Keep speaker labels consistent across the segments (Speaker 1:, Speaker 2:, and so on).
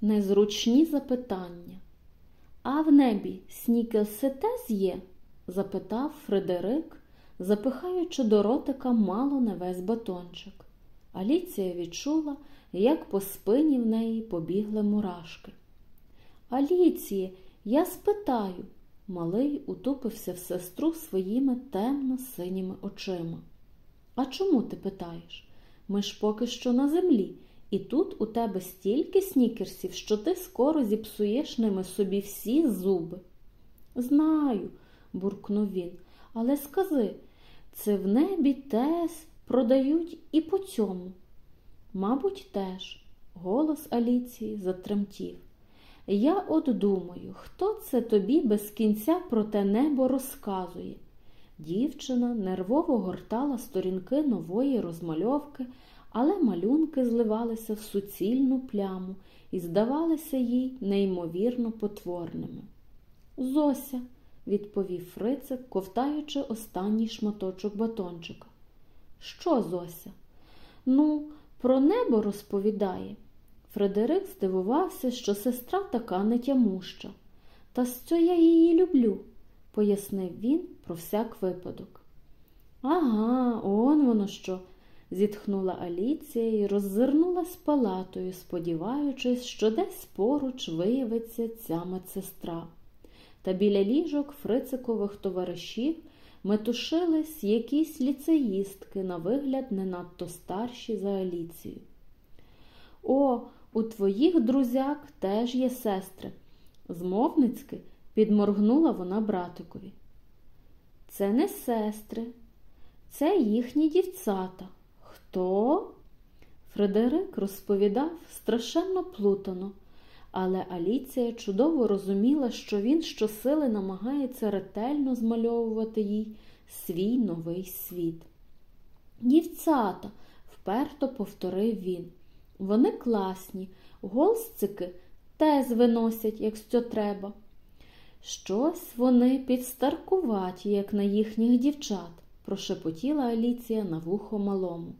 Speaker 1: Незручні запитання. А в небі снікелсетез є? запитав Фредерик, запихаючи до ротика мало не весь батончик. Аліція відчула, як по спині в неї побігли мурашки. Аліціє, я спитаю, малий утупився в сестру своїми темно-синіми очима. А чому ти питаєш? Ми ж поки що на землі, і тут у тебе стільки снікерсів, що ти скоро зіпсуєш ними собі всі зуби. Знаю, буркнув він, але скажи, це в небі теж продають і по цьому. Мабуть, теж, голос Аліції затремтів. Я от думаю, хто це тобі без кінця про те небо розказує? Дівчина нервово гортала сторінки нової розмальовки, але малюнки зливалися в суцільну пляму і здавалися їй неймовірно потворними. Зося, відповів Фрицик, ковтаючи останній шматочок батончика. Що, Зося? Ну, про небо розповідає. Фредерик здивувався, що сестра така нетямуща. Та що я її люблю, пояснив він про всяк випадок. Ага, он воно що, зітхнула Аліція і роззирнулась палатою, сподіваючись, що десь поруч виявиться ця медсестра. Та біля ліжок фрицикових товаришів метушились якісь ліцеїстки, на вигляд не надто старші за Аліцію. О, у твоїх друзяк теж є сестри. Змовницьки підморгнула вона братикові. Це не сестри, це їхні дівцята. Хто? Фредерик розповідав страшенно плутано, але Аліція чудово розуміла, що він щосили намагається ретельно змальовувати їй свій новий світ. Дівцята, вперто повторив він. Вони класні, голсцики теж виносять, якщо треба. Щось вони підстаркуваті, як на їхніх дівчат, прошепотіла Аліція на вухо малому.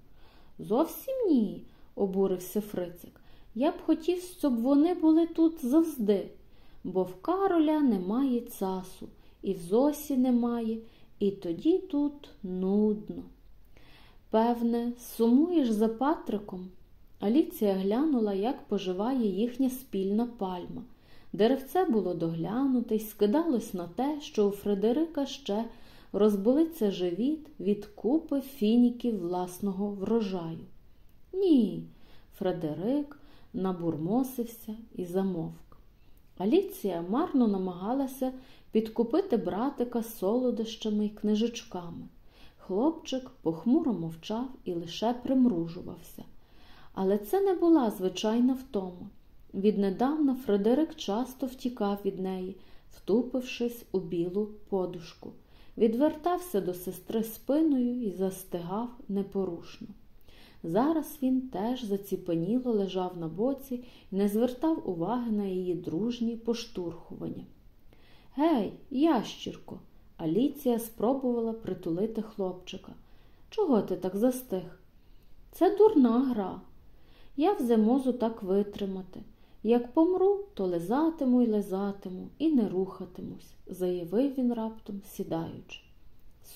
Speaker 1: Зовсім ні, обурився Фрицик. Я б хотів, щоб вони були тут завжди, бо в Кароля немає цасу, і в Зосі немає, і тоді тут нудно. Певне, сумуєш за Патриком? Аліція глянула, як поживає їхня спільна пальма. Деревце було доглянуте й скидалось на те, що у Фредерика ще розболиться живіт від купи фініків власного врожаю. Ні, Фредерик набурмосився і замовк. Аліція марно намагалася підкупити братика солодощами й книжечками. Хлопчик похмуро мовчав і лише примружувався. Але це не була звичайна втома. Віднедавна Фредерик часто втікав від неї, втупившись у білу подушку, відвертався до сестри спиною і застигав непорушно. Зараз він теж заціпеніло лежав на боці і не звертав уваги на її дружні поштурхування. Гей, ящірко, Аліція спробувала притулити хлопчика. Чого ти так застиг? Це дурна гра. Я вже можу так витримати. Як помру, то лизатиму й лизатиму і не рухатимусь, заявив він раптом, сідаючи.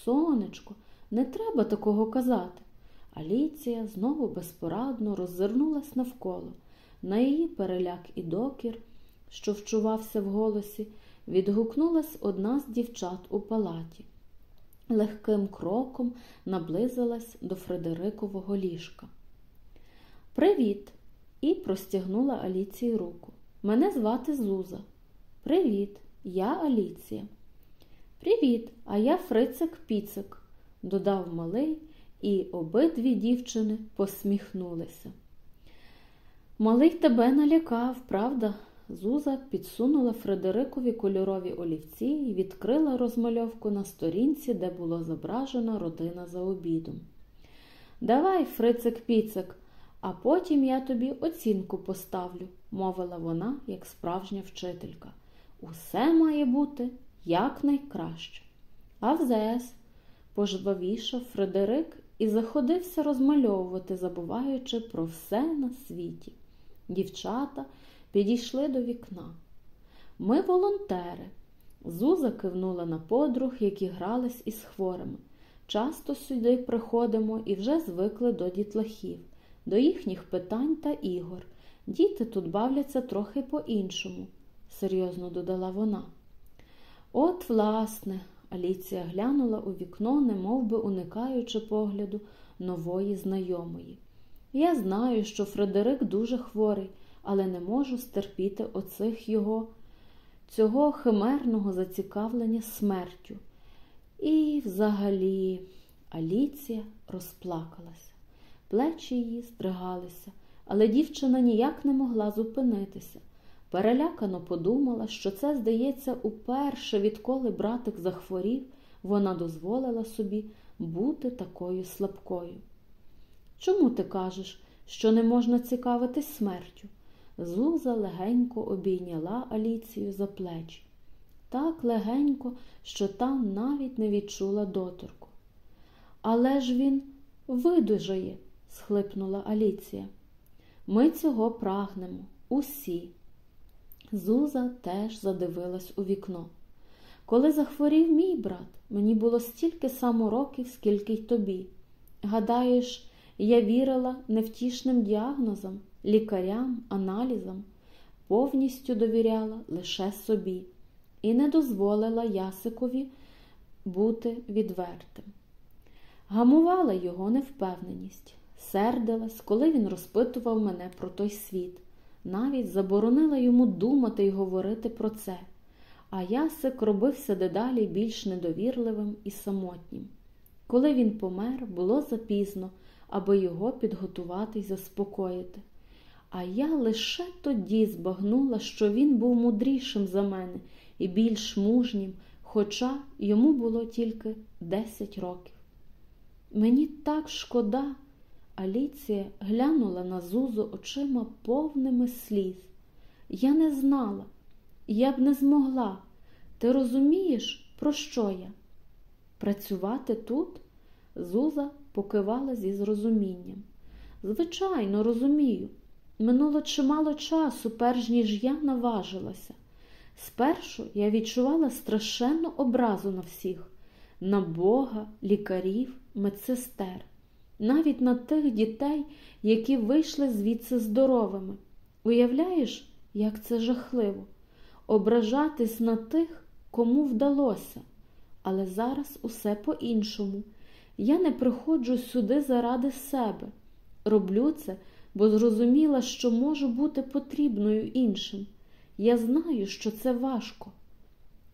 Speaker 1: Сонечко, не треба такого казати. Аліція знову безпорадно роззирнулась навколо. На її переляк і докір, що вчувався в голосі, відгукнулась одна з дівчат у палаті. Легким кроком наблизилась до Фредерикового ліжка. Привіт! І простягнула Аліції руку. Мене звати Зуза. Привіт, я Аліція. Привіт, а я Фрицик Піцик, додав малий, і обидві дівчини посміхнулися. Малий тебе налякав, правда? Зуза підсунула Фредерикові кольорові олівці і відкрила розмальовку на сторінці, де було зображена родина за обідом. Давай, Фрицик Піцик, а потім я тобі оцінку поставлю, мовила вона, як справжня вчителька. Усе має бути якнайкраще. А взес, пожвавішав Фредерик і заходився розмальовувати, забуваючи про все на світі. Дівчата підійшли до вікна. Ми волонтери. Зуза кивнула на подруг, які грались із хворими. Часто сюди приходимо і вже звикли до дітлахів, до їхніх питань та ігор. Діти тут бавляться трохи по-іншому, серйозно додала вона. От, власне, Аліція глянула у вікно, немов би уникаючи погляду нової знайомої. Я знаю, що Фредерик дуже хворий, але не можу стерпіти оцих його, цього химерного зацікавлення смертю. І, взагалі, Аліція розплакалася. Плечі її стригалися, але дівчина ніяк не могла зупинитися. Перелякано подумала, що це, здається, уперше, відколи братик захворів, вона дозволила собі бути такою слабкою. Чому ти кажеш, що не можна цікавитись смертю? Зуза легенько обійняла Аліцію за плечі. Так легенько, що та навіть не відчула доторку. Але ж він видужає, схлипнула Аліція. Ми цього прагнемо, усі. Зуза теж задивилась у вікно. Коли захворів мій брат, мені було стільки само років, скільки й тобі. Гадаєш, я вірила невтішним діагнозам, лікарям, аналізам, повністю довіряла лише собі і не дозволила Ясикові бути відвертим. Гамувала його невпевненість, сердилась, коли він розпитував мене про той світ, навіть заборонила йому думати й говорити про це, а Ясик робився дедалі більш недовірливим і самотнім. Коли він помер, було запізно, аби його підготувати й заспокоїти. А я лише тоді збагнула, що він був мудрішим за мене і більш мужнім, хоча йому було тільки 10 років. Мені так шкода. Аліція глянула на Зузу очима повними сліз. Я не знала, я б не змогла. Ти розумієш, про що я? Працювати тут? Зуза покивала зі зрозумінням. Звичайно, розумію. Минуло чимало часу, перш ніж я наважилася. Спершу я відчувала страшенну образу на всіх на Бога, лікарів, медсестер, навіть на тих дітей, які вийшли звідси здоровими. Уявляєш, як це жахливо ображатись на тих, кому вдалося. Але зараз усе по-іншому. Я не приходжу сюди заради себе. Роблю це, бо зрозуміла, що можу бути потрібною іншим. Я знаю, що це важко.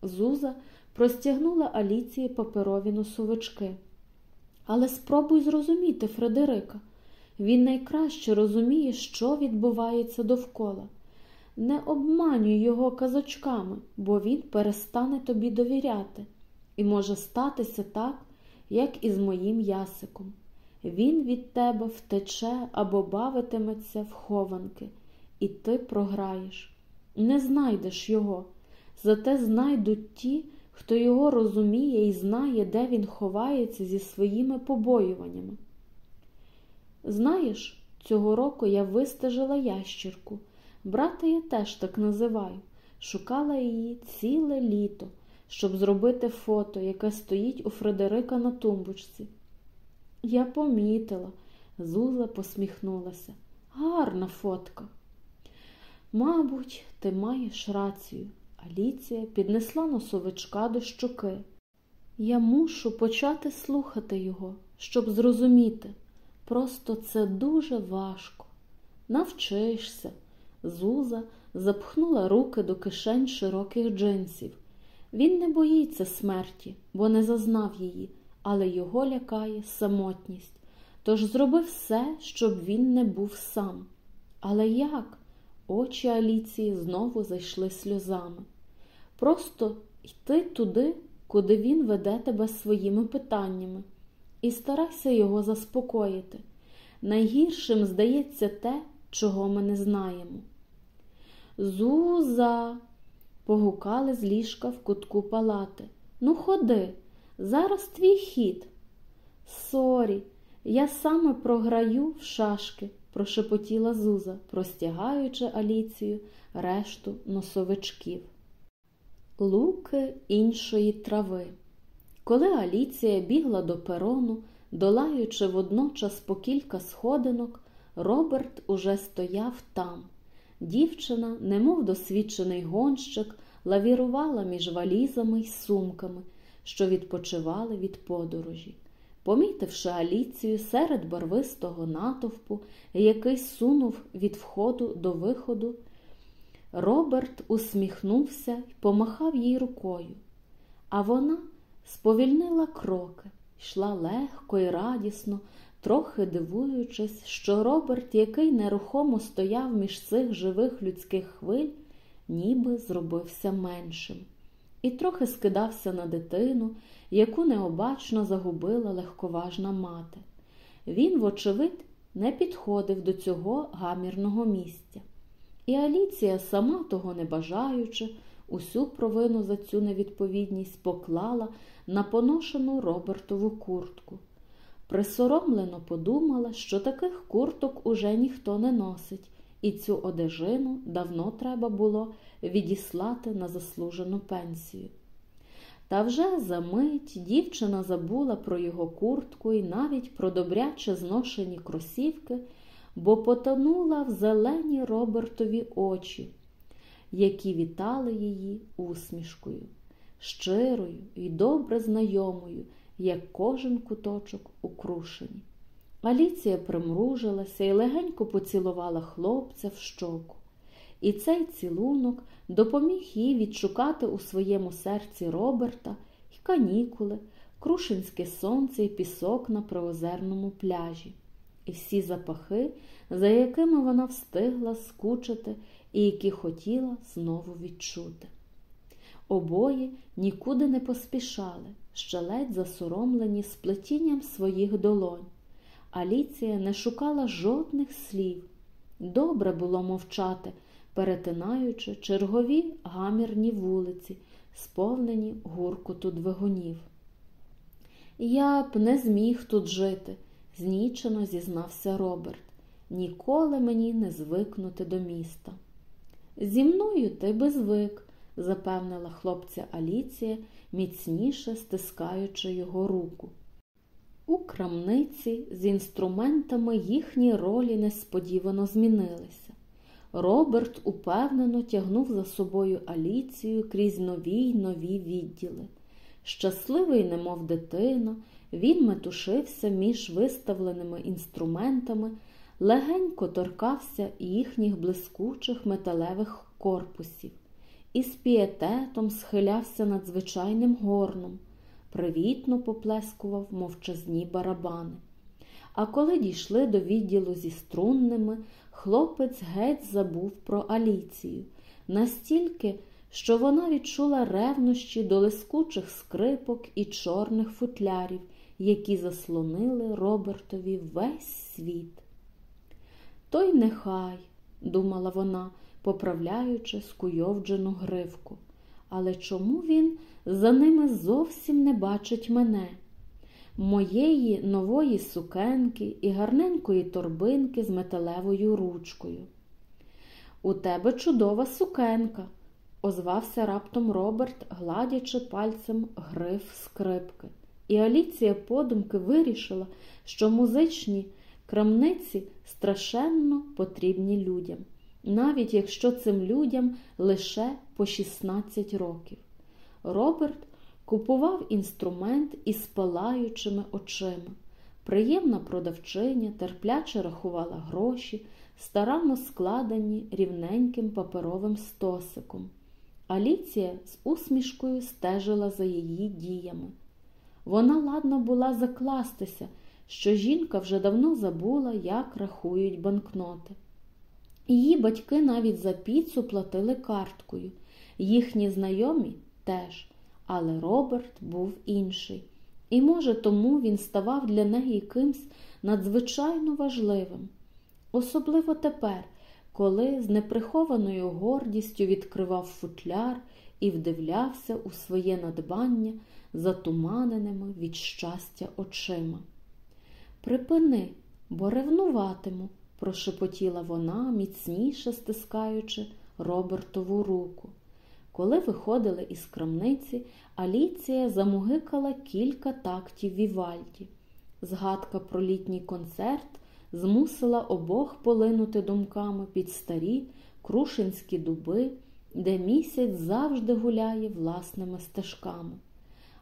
Speaker 1: Зуза простягнула Аліції паперові носовички. Але спробуй зрозуміти Фредерика. Він найкраще розуміє, що відбувається довкола. Не обманюй його казочками, бо він перестане тобі довіряти. І може статися так, як і з моїм ясиком. Він від тебе втече або бавитиметься в хованки, і ти програєш. Не знайдеш його, зате знайдуть ті, хто його розуміє і знає, де він ховається зі своїми побоюваннями. Знаєш, цього року я вистежила ящірку. Брата я теж так називаю. Шукала її ціле літо, щоб зробити фото, яке стоїть у Фредерика на тумбочці. Я помітила, Зуза посміхнулася. Гарна фотка. Мабуть, ти маєш рацію. Аліція піднесла носовичка до щоки. Я мушу почати слухати його, щоб зрозуміти. Просто це дуже важко. Навчишся. Зуза запхнула руки до кишень широких джинсів. Він не боїться смерті, бо не зазнав її, але його лякає самотність. Тож зроби все, щоб він не був сам. Але як? Очі Аліції знову зайшли сльозами. Просто йти туди, куди він веде тебе своїми питаннями, і старайся його заспокоїти. Найгіршим здається те, чого ми не знаємо. Зуза, погукали з ліжка в кутку палати. Ну, ходи, зараз твій хід. Sorry, я саме програю в шашки прошепотіла Зуза, простягаючи Аліції решту носовичків. Луки іншої трави. Коли Аліція бігла до перону, долаючи водночас по кілька сходинок, Роберт уже стояв там. Дівчина, немов досвідчений гонщик, лавірувала між валізами й сумками, що відпочивали від подорожі. Помітивши Аліцію серед барвистого натовпу, який сунув від входу до виходу, Роберт усміхнувся й помахав їй рукою, а вона сповільнила кроки, йшла легко і радісно, трохи дивуючись, що Роберт, який нерухомо стояв між цих живих людських хвиль, ніби зробився меншим, і трохи скидався на дитину, яку необачно загубила легковажна мати. Він, вочевидь, не підходив до цього гамірного місця. І Аліція, сама того не бажаючи, усю провину за цю невідповідність поклала на поношену Робертову куртку. Присоромлено подумала, що таких курток уже ніхто не носить, і цю одежину давно треба було відіслати на заслужену пенсію. Та вже за мить дівчина забула про його куртку і навіть про добряче зношені кросівки, бо потонула в зелені Робертові очі, які вітали її усмішкою, щирою і добре знайомою, як кожен куточок у крушені. Аліція примружилася і легенько поцілувала хлопця в щоку. І цей цілунок допоміг їй відшукати у своєму серці Роберта й канікули, крушинське сонце і пісок на приозерному пляжі, і всі запахи, за якими вона встигла скучити і які хотіла знову відчути. Обоє нікуди не поспішали, ще ледь засоромлені сплетінням своїх долонь. Аліція не шукала жодних слів. Добре було мовчати, перетинаючи чергові гамірні вулиці, сповнені гуркоту двигунів. Я б не зміг тут жити, знічено зізнався Роберт. Ніколи мені не звикнути до міста. Зі мною ти би звик, запевнила хлопця Аліція, міцніше стискаючи його руку. У крамниці з інструментами їхні ролі несподівано змінилися. Роберт упевнено тягнув за собою Аліцію крізь нові й нові відділи. Щасливий, немов дитина, він метушився між виставленими інструментами, легенько торкався їхніх блискучих металевих корпусів і з пієтетом схилявся над звичайним горном, привітно поплескував мовчазні барабани. А коли дійшли до відділу зі струнними, хлопець геть забув про Аліцію, настільки, що вона відчула ревнощі до лискучих скрипок і чорних футлярів, які заслонили Робертові весь світ. Той нехай, думала вона, поправляючи скуйовджену гривку. Але чому він за ними зовсім не бачить мене? Моєї нової сукенки і гарненької торбинки з металевою ручкою. У тебе чудова сукенка, озвався раптом Роберт, гладячи пальцем гриф скрипки. І Аліція подумки вирішила, що музичні крамниці страшенно потрібні людям навіть якщо цим людям лише по 16 років. Роберт купував інструмент із палаючими очима. Приємна продавчиня терпляче рахувала гроші, старанно складені рівненьким паперовим стосиком. Аліція з усмішкою стежила за її діями. Вона ладна була закластися, що жінка вже давно забула, як рахують банкноти. Її батьки навіть за піцу платили карткою, їхні знайомі теж, але Роберт був інший. І, може, тому він ставав для неї якимсь надзвичайно важливим. Особливо тепер, коли з неприхованою гордістю відкривав футляр і вдивлявся у своє надбання затуманеними від щастя очима. Припини, бо ревнуватиму, прошепотіла вона, міцніше стискаючи Робертову руку. Коли виходили із крамниці, Аліція замугикала кілька тактів Вівальді. Згадка про літній концерт змусила обох полинути думками під старі крушинські дуби, де місяць завжди гуляє власними стежками.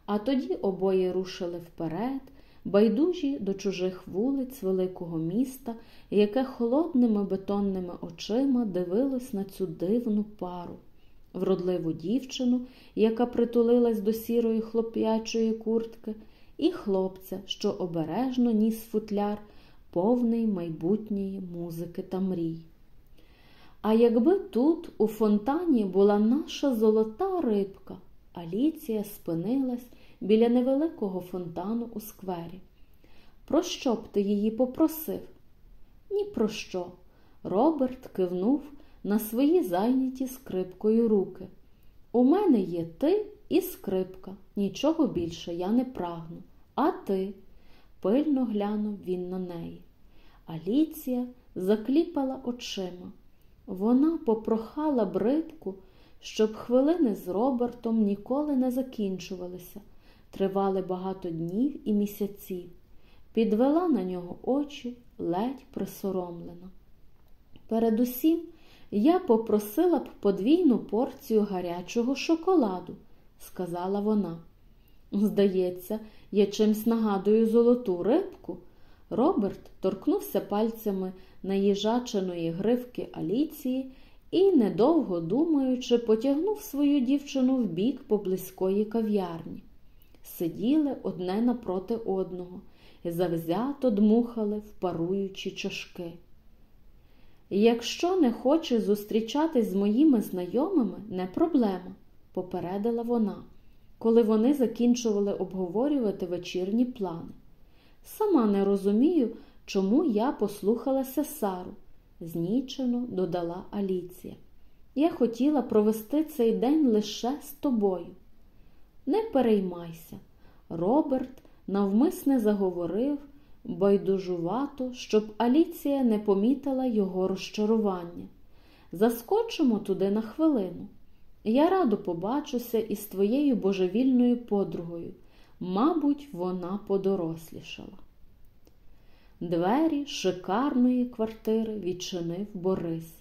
Speaker 1: А тоді обоє рушили вперед, байдужі до чужих вулиць великого міста, яке холодними бетонними очима дивилось на цю дивну пару, вродливу дівчину, яка притулилась до сірої хлоп'ячої куртки, і хлопця, що обережно ніс футляр, повний майбутньої музики та мрій. А якби тут, у фонтані, була наша золота рибка, Аліція спинилась біля невеликого фонтану у сквері. Про що б ти її попросив? Ні про що. Роберт кивнув на свої зайняті скрипкою руки. У мене є ти і скрипка, нічого більше я не прагну. А ти? пильно глянув він на неї. Аліція закліпала очима. Вона попрохала брибку, щоб хвилини з Робертом ніколи не закінчувалися, тривали багато днів і місяців, підвела на нього очі ледь присоромлена. Передусім, я попросила б подвійну порцію гарячого шоколаду, сказала вона. Здається, я чимсь нагадую золоту рибку. Роберт торкнувся пальцями наїжаченої гривки Аліції і, недовго думаючи, потягнув свою дівчину в бік поблизької кав'ярні. Сиділи одне напроти одного і завзято дмухали в паруючі чашки. Якщо не хочеш зустрічатись з моїми знайомими, не проблема, попередила вона, коли вони закінчували обговорювати вечірні плани. Сама не розумію, чому я послухалася Сару, знічено додала Аліція. Я хотіла провести цей день лише з тобою. Не переймайся. Роберт навмисне заговорив байдужувато, щоб Аліція не помітила його розчарування. Заскочимо туди на хвилину. Я радо побачуся із твоєю божевільною подругою. Мабуть, вона подорослішала. Двері шикарної квартири відчинив Борис.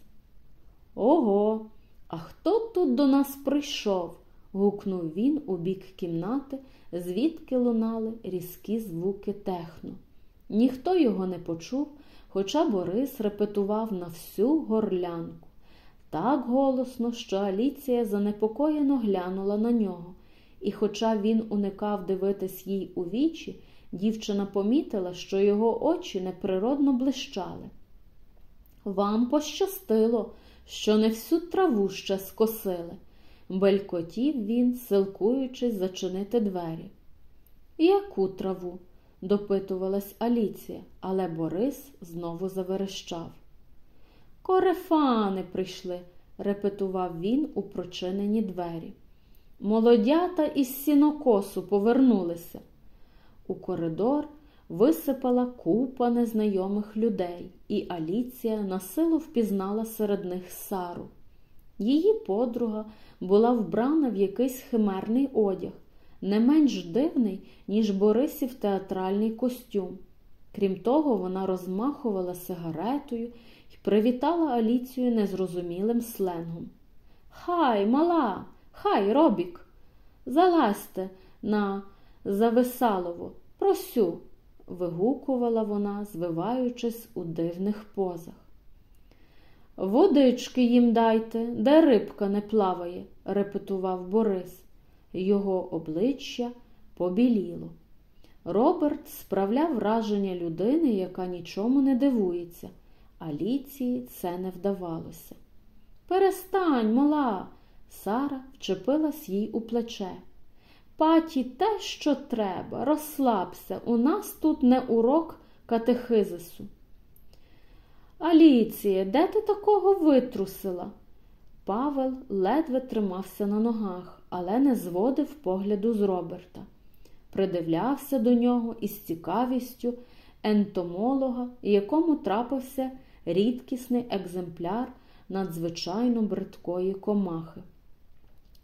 Speaker 1: Ого, а хто тут до нас прийшов? гукнув він у бік кімнати, звідки лунали різкі звуки техно. Ніхто його не почув, хоча Борис репетував на всю горлянку. Так голосно, що Аліція занепокоєно глянула на нього, і, хоча він уникав дивитись їй у вічі, дівчина помітила, що його очі неприродно блищали. Вам пощастило, що не всю траву ще скосили, белькотів він, силкуючись зачинити двері. Яку траву? Допитувалась Аліція, але Борис знову заверещав. Корефани прийшли, репетував він у прочинені двері. Молодята із сінокосу повернулися. У коридор висипала купа незнайомих людей, і Аліція насилу впізнала серед них Сару. Її подруга була вбрана в якийсь химерний одяг, не менш дивний, ніж Борисів театральний костюм. Крім того, вона розмахувала сигаретою і привітала Аліцію незрозумілим сленгом. Хай, мала, хай, робік, залазьте на Зависалово, просю, вигукувала вона, звиваючись у дивних позах. Водички їм дайте, де рибка не плаває, репетував Борис. Його обличчя побіліло. Роберт справляв враження людини, яка нічому не дивується, Аліції це не вдавалося. Перестань, мала, Сара вчепилась їй у плече. Паті те, що треба, розслабся, у нас тут не урок катехизису. Аліція, де ти такого витрусила? Павел ледве тримався на ногах, але не зводив погляду з Роберта. Придивлявся до нього із цікавістю ентомолога, якому трапився рідкісний екземпляр надзвичайно бридкої комахи.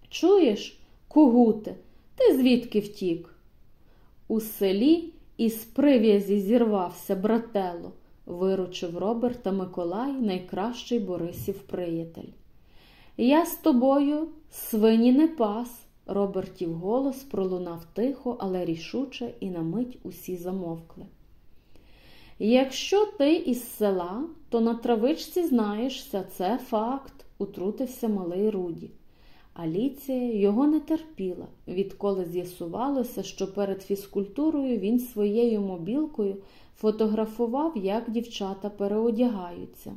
Speaker 1: Чуєш, кугуте, ти звідки втік? У селі із прив'язі зірвався брателло, виручив Роберта Миколай, найкращий Борисів приятель. Я з тобою свині не пас. Робертів голос пролунав тихо, але рішуче, і на мить усі замовкли. Якщо ти із села, то на травичці знаєшся, це факт, утрутився малий Руді. Аліція його не терпіла, відколи з'ясувалося, що перед фізкультурою він своєю мобілкою фотографував, як дівчата переодягаються.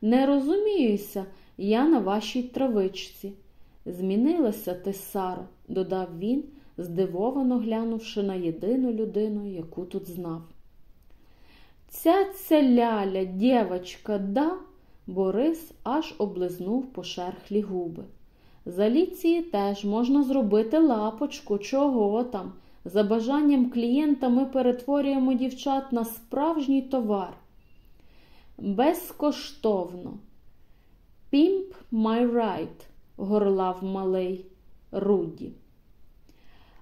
Speaker 1: Не розуміюся, я на вашій травичці. Змінилася ти, Сара, додав він, здивовано глянувши на єдину людину, яку тут знав. Ця ця ляля, дівочка, да? Борис аж облизнув пошерхлі губи. З Аліції теж можна зробити лапочку, чого там. За бажанням клієнта ми перетворюємо дівчат на справжній товар. Безкоштовно. Pimp my right, горлав малий Руді.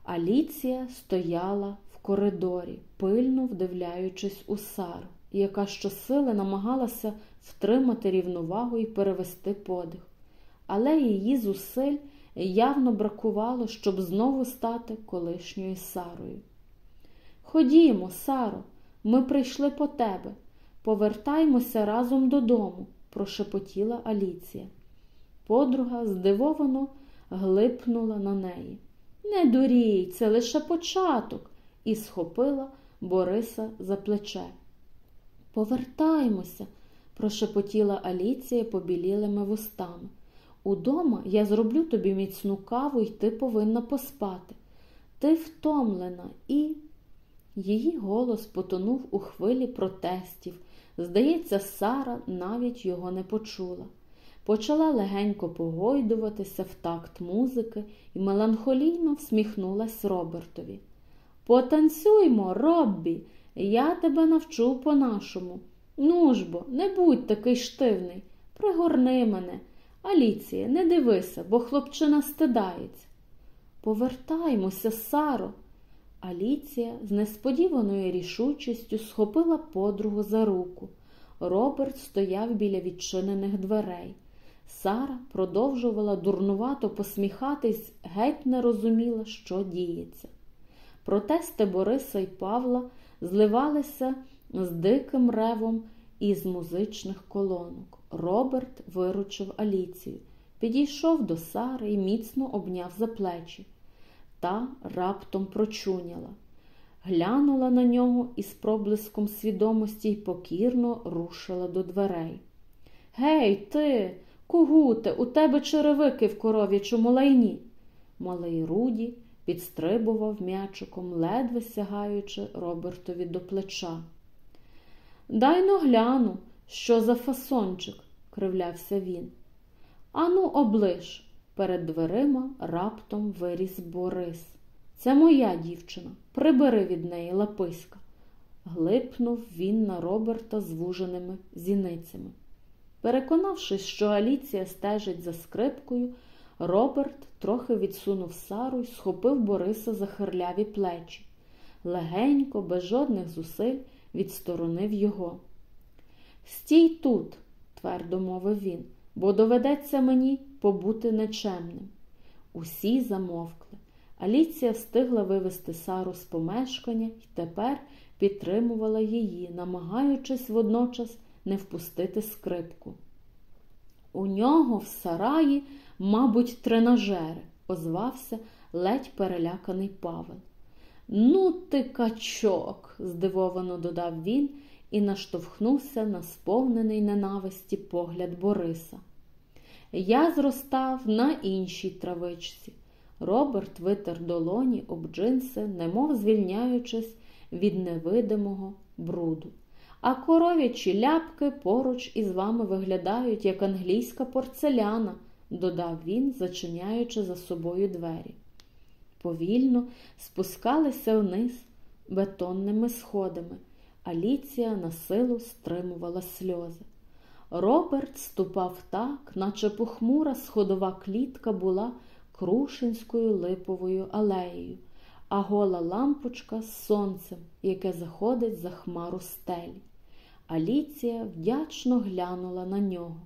Speaker 1: Аліція стояла в коридорі, пильно вдивляючись у Сару, яка щосили намагалася втримати рівновагу і перевести подих. Але її зусиль явно бракувало, щоб знову стати колишньою Сарою. Ходімо, Саро, ми прийшли по тебе. Повертаймося разом додому, прошепотіла Аліція. Подруга здивовано глипнула на неї. Не дурій, це лише початок, і схопила Бориса за плече. Повертаймося, прошепотіла Аліція побілілими вустами. Удома я зроблю тобі міцну каву, і ти повинна поспати. Ти втомлена і. Її голос потонув у хвилі протестів. Здається, Сара навіть його не почула. Почала легенько погойдуватися в такт музики і меланхолійно всміхнулась Робертові. Потанцюймо, Роббі, я тебе навчу по-нашому. Ну бо, не будь такий штивний, пригорни мене. Аліція, не дивися, бо хлопчина стидається. Повертаймося, Саро. Аліція з несподіваною рішучістю схопила подругу за руку. Роберт стояв біля відчинених дверей. Сара продовжувала дурнувато посміхатись, геть не розуміла, що діється. Протести Бориса й Павла зливалися з диким ревом із музичних колонок. Роберт виручив Аліцію, підійшов до Сари і міцно обняв за плечі. Та раптом прочуняла, глянула на нього із проблиском свідомості й покірно рушила до дверей. Гей, ти, кугуте, у тебе черевики в коров'ячому лайні. Малий Руді підстрибував м'ячиком, ледве сягаючи Робертові до плеча. Дай но гляну, що за фасончик, кривлявся він. Ану, оближ. Перед дверима раптом виріс Борис. Це моя дівчина. Прибери від неї лаписька. Глипнув він на Роберта звуженими зіницями. Переконавшись, що Аліція стежить за скрипкою, Роберт трохи відсунув Сару й схопив Бориса за хирляві плечі. Легенько, без жодних зусиль, відсторонив його. Стій тут, твердо мовив він, бо доведеться мені побути нечемним. Усі замовкли. Аліція встигла вивести Сару з помешкання і тепер підтримувала її, намагаючись водночас не впустити скрипку. У нього в сараї, мабуть, тренажери, озвався ледь переляканий Павел. Ну, ти качок, здивовано додав він і наштовхнувся на сповнений ненависті погляд Бориса. Я зростав на іншій травичці. Роберт витер долоні об джинси, немов звільняючись від невидимого бруду. А коров'ячі ляпки поруч із вами виглядають, як англійська порцеляна, додав він, зачиняючи за собою двері. Повільно спускалися вниз бетонними сходами. Аліція на силу стримувала сльози. Роберт ступав так, наче похмура сходова клітка була крушинською липовою алеєю, а гола лампочка з сонцем, яке заходить за хмару стелі. Аліція вдячно глянула на нього,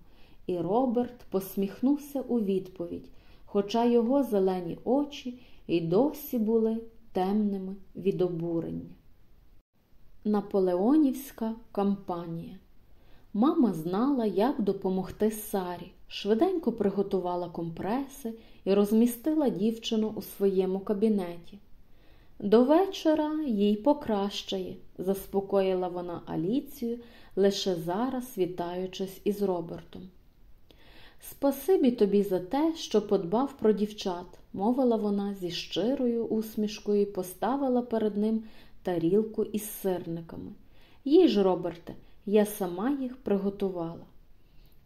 Speaker 1: і Роберт посміхнувся у відповідь, хоча його зелені очі й досі були темними від обурення. Наполеонівська кампанія. Мама знала, як допомогти Сарі, швиденько приготувала компреси і розмістила дівчину у своєму кабінеті. До вечора їй покращає, заспокоїла вона Аліцію, лише зараз вітаючись із Робертом. Спасибі тобі за те, що подбав про дівчат, мовила вона зі щирою усмішкою і поставила перед ним тарілку із сирниками. Їж, Роберте, я сама їх приготувала.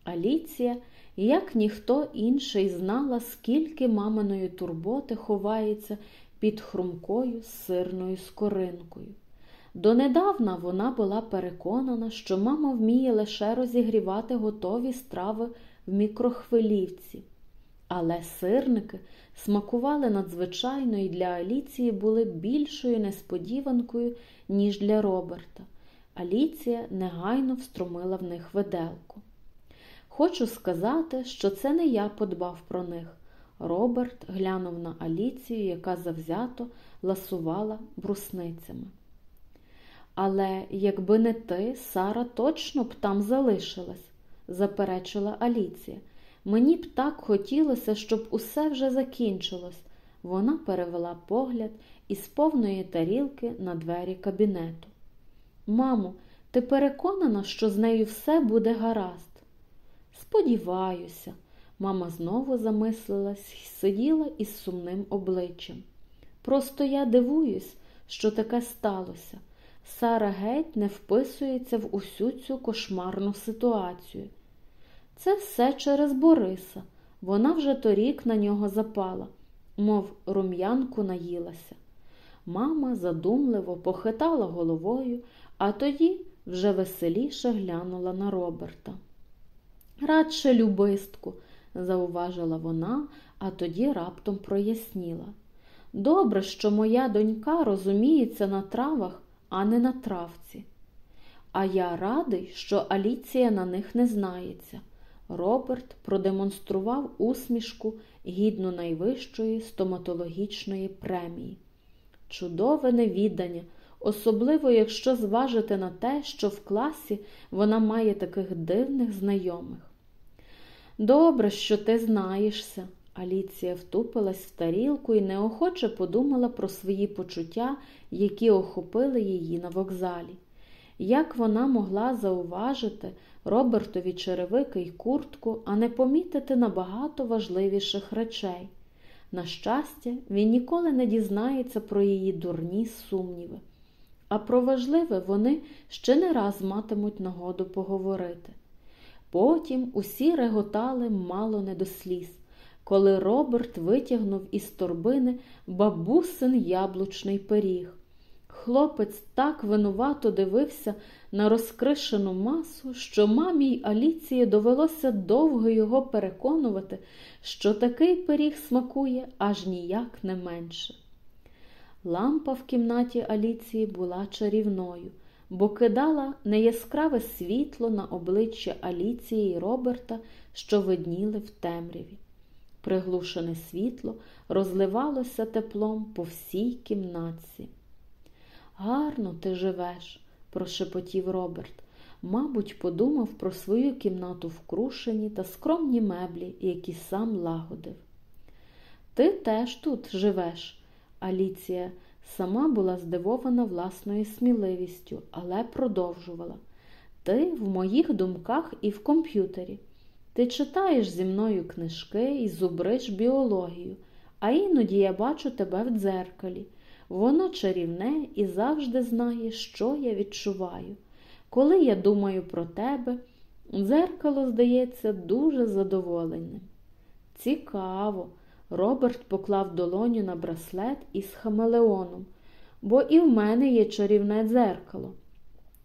Speaker 1: Аліція, як ніхто інший, знала, скільки маминої турботи ховається під хрумкою сирною скоринкою. Донедавна вона була переконана, що мама вміє лише розігрівати готові страви в мікрохвилівці. Але сирники смакували надзвичайно і для Аліції були більшою несподіванкою, ніж для Роберта. Аліція негайно встромила в них виделку. Хочу сказати, що це не я подбав про них. Роберт глянув на Аліцію, яка завзято ласувала брусницями. Але якби не ти, Сара точно б там залишилась, заперечила Аліція. Мені б так хотілося, щоб усе вже закінчилось. Вона перевела погляд із повної тарілки на двері кабінету. Мамо, ти переконана, що з нею все буде гаразд? Сподіваюся, мама знову замислилась і сиділа із сумним обличчям. Просто я дивуюсь, що таке сталося. Сара геть не вписується в усю цю кошмарну ситуацію. Це все через Бориса. Вона вже торік на нього запала, мов рум'янку наїлася. Мама задумливо похитала головою, а тоді вже веселіше глянула на Роберта. Радше любистку, зауважила вона, а тоді раптом проясніла. Добре, що моя донька розуміється на травах, а не на травці. А я радий, що Аліція на них не знається. Роберт продемонстрував усмішку гідну найвищої стоматологічної премії. Чудове невідання, особливо якщо зважити на те, що в класі вона має таких дивних знайомих. Добре, що ти знаєшся. Аліція втупилась в тарілку і неохоче подумала про свої почуття, які охопили її на вокзалі. Як вона могла зауважити Робертові черевики й куртку, а не помітити набагато важливіших речей? На щастя, він ніколи не дізнається про її дурні сумніви, а про важливе вони ще не раз матимуть нагоду поговорити. Потім усі реготали мало не до сліз, коли Роберт витягнув із торбини бабусин яблучний пиріг. Хлопець так винувато дивився на розкришену масу, що мамі й Аліції довелося довго його переконувати, що такий пиріг смакує аж ніяк не менше. Лампа в кімнаті Аліції була чарівною, бо кидала неяскраве світло на обличчя Аліції й Роберта, що видніли в темряві. Приглушене світло розливалося теплом по всій кімнатці. Гарно ти живеш, прошепотів Роберт. Мабуть, подумав про свою кімнату в крушені та скромні меблі, які сам лагодив. Ти теж тут живеш. Аліція сама була здивована власною сміливістю, але продовжувала. Ти в моїх думках і в комп'ютері. Ти читаєш зі мною книжки і зубриш біологію, а іноді я бачу тебе в дзеркалі. Воно чарівне і завжди знає, що я відчуваю. Коли я думаю про тебе, дзеркало здається дуже задоволеним. Цікаво, Роберт поклав долоню на браслет із хамелеоном, бо і в мене є чарівне дзеркало.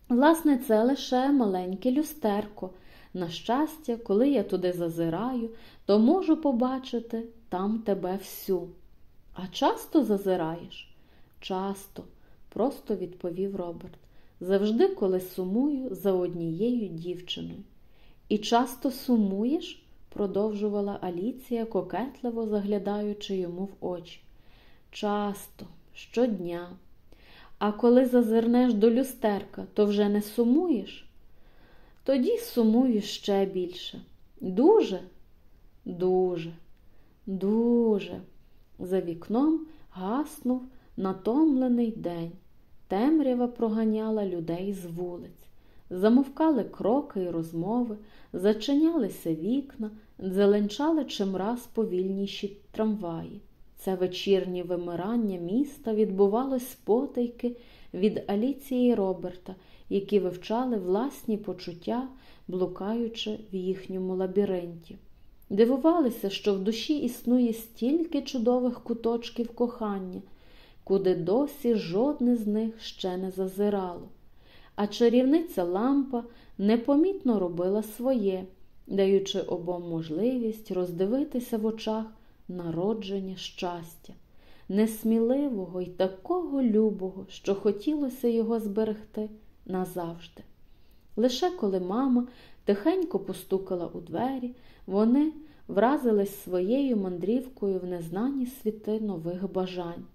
Speaker 1: Власне, це лише маленьке люстерко. На щастя, коли я туди зазираю, то можу побачити там тебе всю. А часто зазираєш? Часто, просто відповів Роберт. Завжди, коли сумую за однією дівчиною. І часто сумуєш? Продовжувала Аліція, кокетливо заглядаючи йому в очі. Часто, щодня. А коли зазирнеш до люстерка, то вже не сумуєш? Тоді сумую ще більше. Дуже, дуже, дуже. За вікном гаснув натомлений день. Темрява проганяла людей з вулиць. Замовкали кроки і розмови, зачинялися вікна, зеленчали чимраз повільніші трамваї. Це вечірнє вимирання міста відбувалось потайки від Аліції і Роберта, які вивчали власні почуття, блукаючи в їхньому лабіринті. Дивувалися, що в душі існує стільки чудових куточків кохання, куди досі жодне з них ще не зазирало. А чарівниця лампа непомітно робила своє, даючи обом можливість роздивитися в очах народження щастя, несміливого й такого любого, що хотілося його зберегти назавжди. Лише коли мама тихенько постукала у двері, вони вразились своєю мандрівкою в незнані світи нових бажань.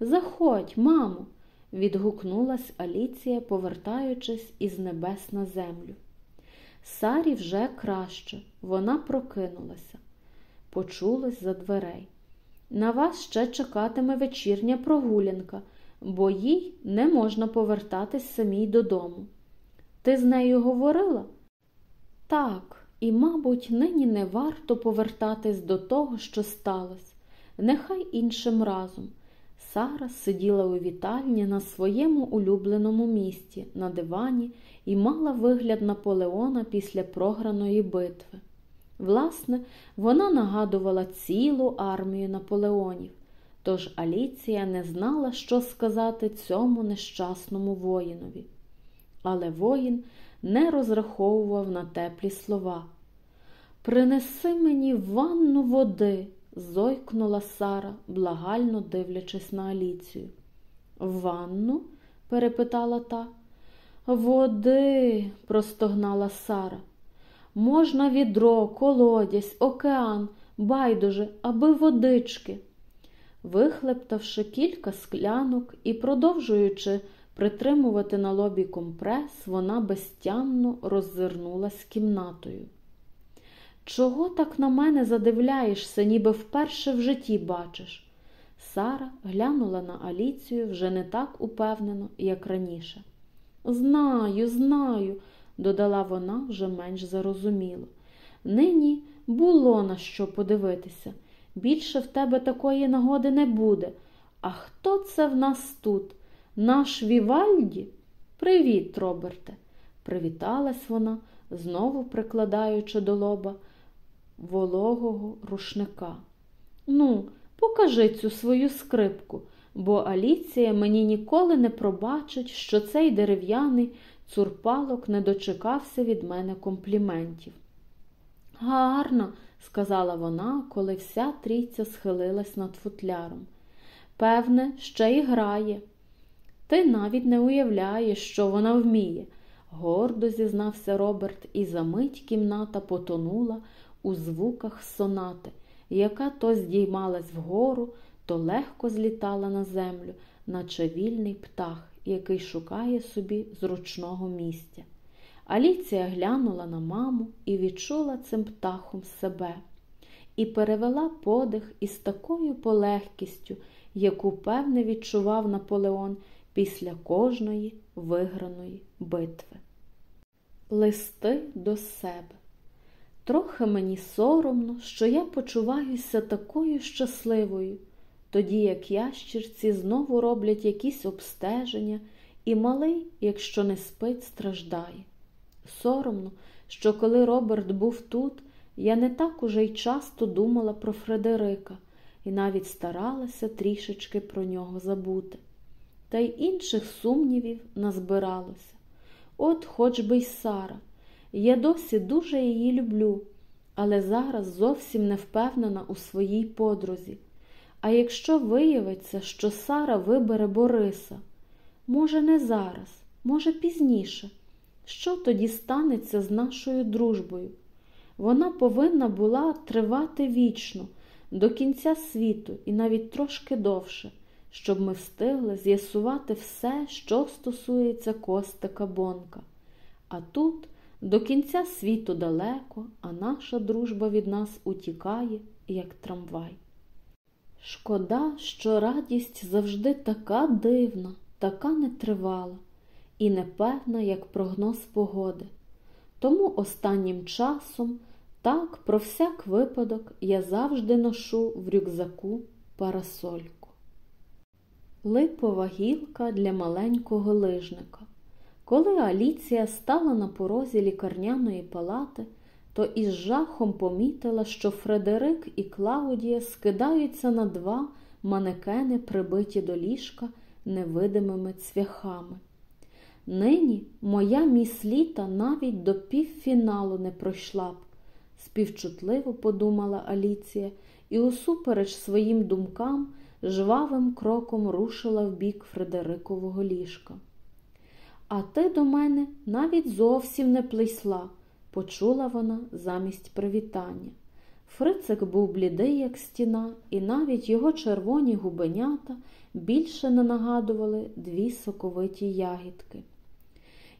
Speaker 1: Заходь, мамо, відгукнулась Аліція, повертаючись із небес на землю. Сарі вже краще, вона прокинулася, почулось за дверей. На вас ще чекатиме вечірня прогулянка, бо їй не можна повертатись самій додому. Ти з нею говорила? Так, і, мабуть, нині не варто повертатись до того, що сталося. Нехай іншим разом. Сара сиділа у вітальні на своєму улюбленому місці, на дивані, і мала вигляд Наполеона після програної битви. Власне, вона нагадувала цілу армію Наполеонів, тож Аліція не знала, що сказати цьому нещасному воїнові. Але воїн не розраховував на теплі слова. Принеси мені ванну води, зойкнула Сара, благально дивлячись на Аліцію. Ванну? перепитала та. Води, простогнала Сара. Можна відро, колодязь, океан, байдуже, аби водички. Вихлептавши кілька склянок і продовжуючи притримувати на лобі компрес, вона безтямно роззирнулась кімнатою. Чого так на мене задивляєшся, ніби вперше в житті бачиш? Сара глянула на Аліцію вже не так упевнено, як раніше. Знаю, знаю, додала вона вже менш зарозуміло. Нині було на що подивитися. Більше в тебе такої нагоди не буде. А хто це в нас тут? Наш Вівальді? Привіт, Роберте, привіталась вона, знову прикладаючи до лоба вологого рушника. Ну, покажи цю свою скрипку, бо Аліція мені ніколи не пробачить, що цей дерев'яний цурпалок не дочекався від мене компліментів. Гарно, сказала вона, коли вся трійця схилилась над футляром. Певне, ще й грає. Ти навіть не уявляєш, що вона вміє, гордо зізнався Роберт, і за мить кімната потонула у звуках сонати, яка то здіймалась вгору, то легко злітала на землю, наче вільний птах, який шукає собі зручного місця. Аліція глянула на маму і відчула цим птахом себе, і перевела подих із такою полегкістю, яку певне відчував Наполеон після кожної виграної битви. Листи до себе. Трохи мені соромно, що я почуваюся такою щасливою, тоді як ящірці знову роблять якісь обстеження, і малий, якщо не спить, страждає. Соромно, що коли Роберт був тут, я не так уже й часто думала про Фредерика і навіть старалася трішечки про нього забути. Та й інших сумнівів назбиралося. От хоч би й Сара. Я досі дуже її люблю, але зараз зовсім не впевнена у своїй подрузі. А якщо виявиться, що Сара вибере Бориса, може, не зараз, може, пізніше, що тоді станеться з нашою дружбою? Вона повинна була тривати вічно, до кінця світу і навіть трошки довше, щоб ми встигли з'ясувати все, що стосується Костика Бонка. А тут до кінця світу далеко, а наша дружба від нас утікає, як трамвай. Шкода, що радість завжди така дивна, така нетривала і непевна, як прогноз погоди. Тому останнім часом, так, про всяк випадок, я завжди ношу в рюкзаку парасольку. Липова гілка для маленького лижника. Коли Аліція стала на порозі лікарняної палати, то із жахом помітила, що Фредерик і Клаудія скидаються на два манекени, прибиті до ліжка невидимими цвяхами. Нині моя місліта навіть до півфіналу не пройшла б, співчутливо подумала Аліція і, усупереч своїм думкам, жвавим кроком рушила в бік Фредерикового ліжка. А ти до мене навіть зовсім не плисла, почула вона замість привітання. Фрицик був блідий, як стіна, і навіть його червоні губенята більше не нагадували дві соковиті ягідки.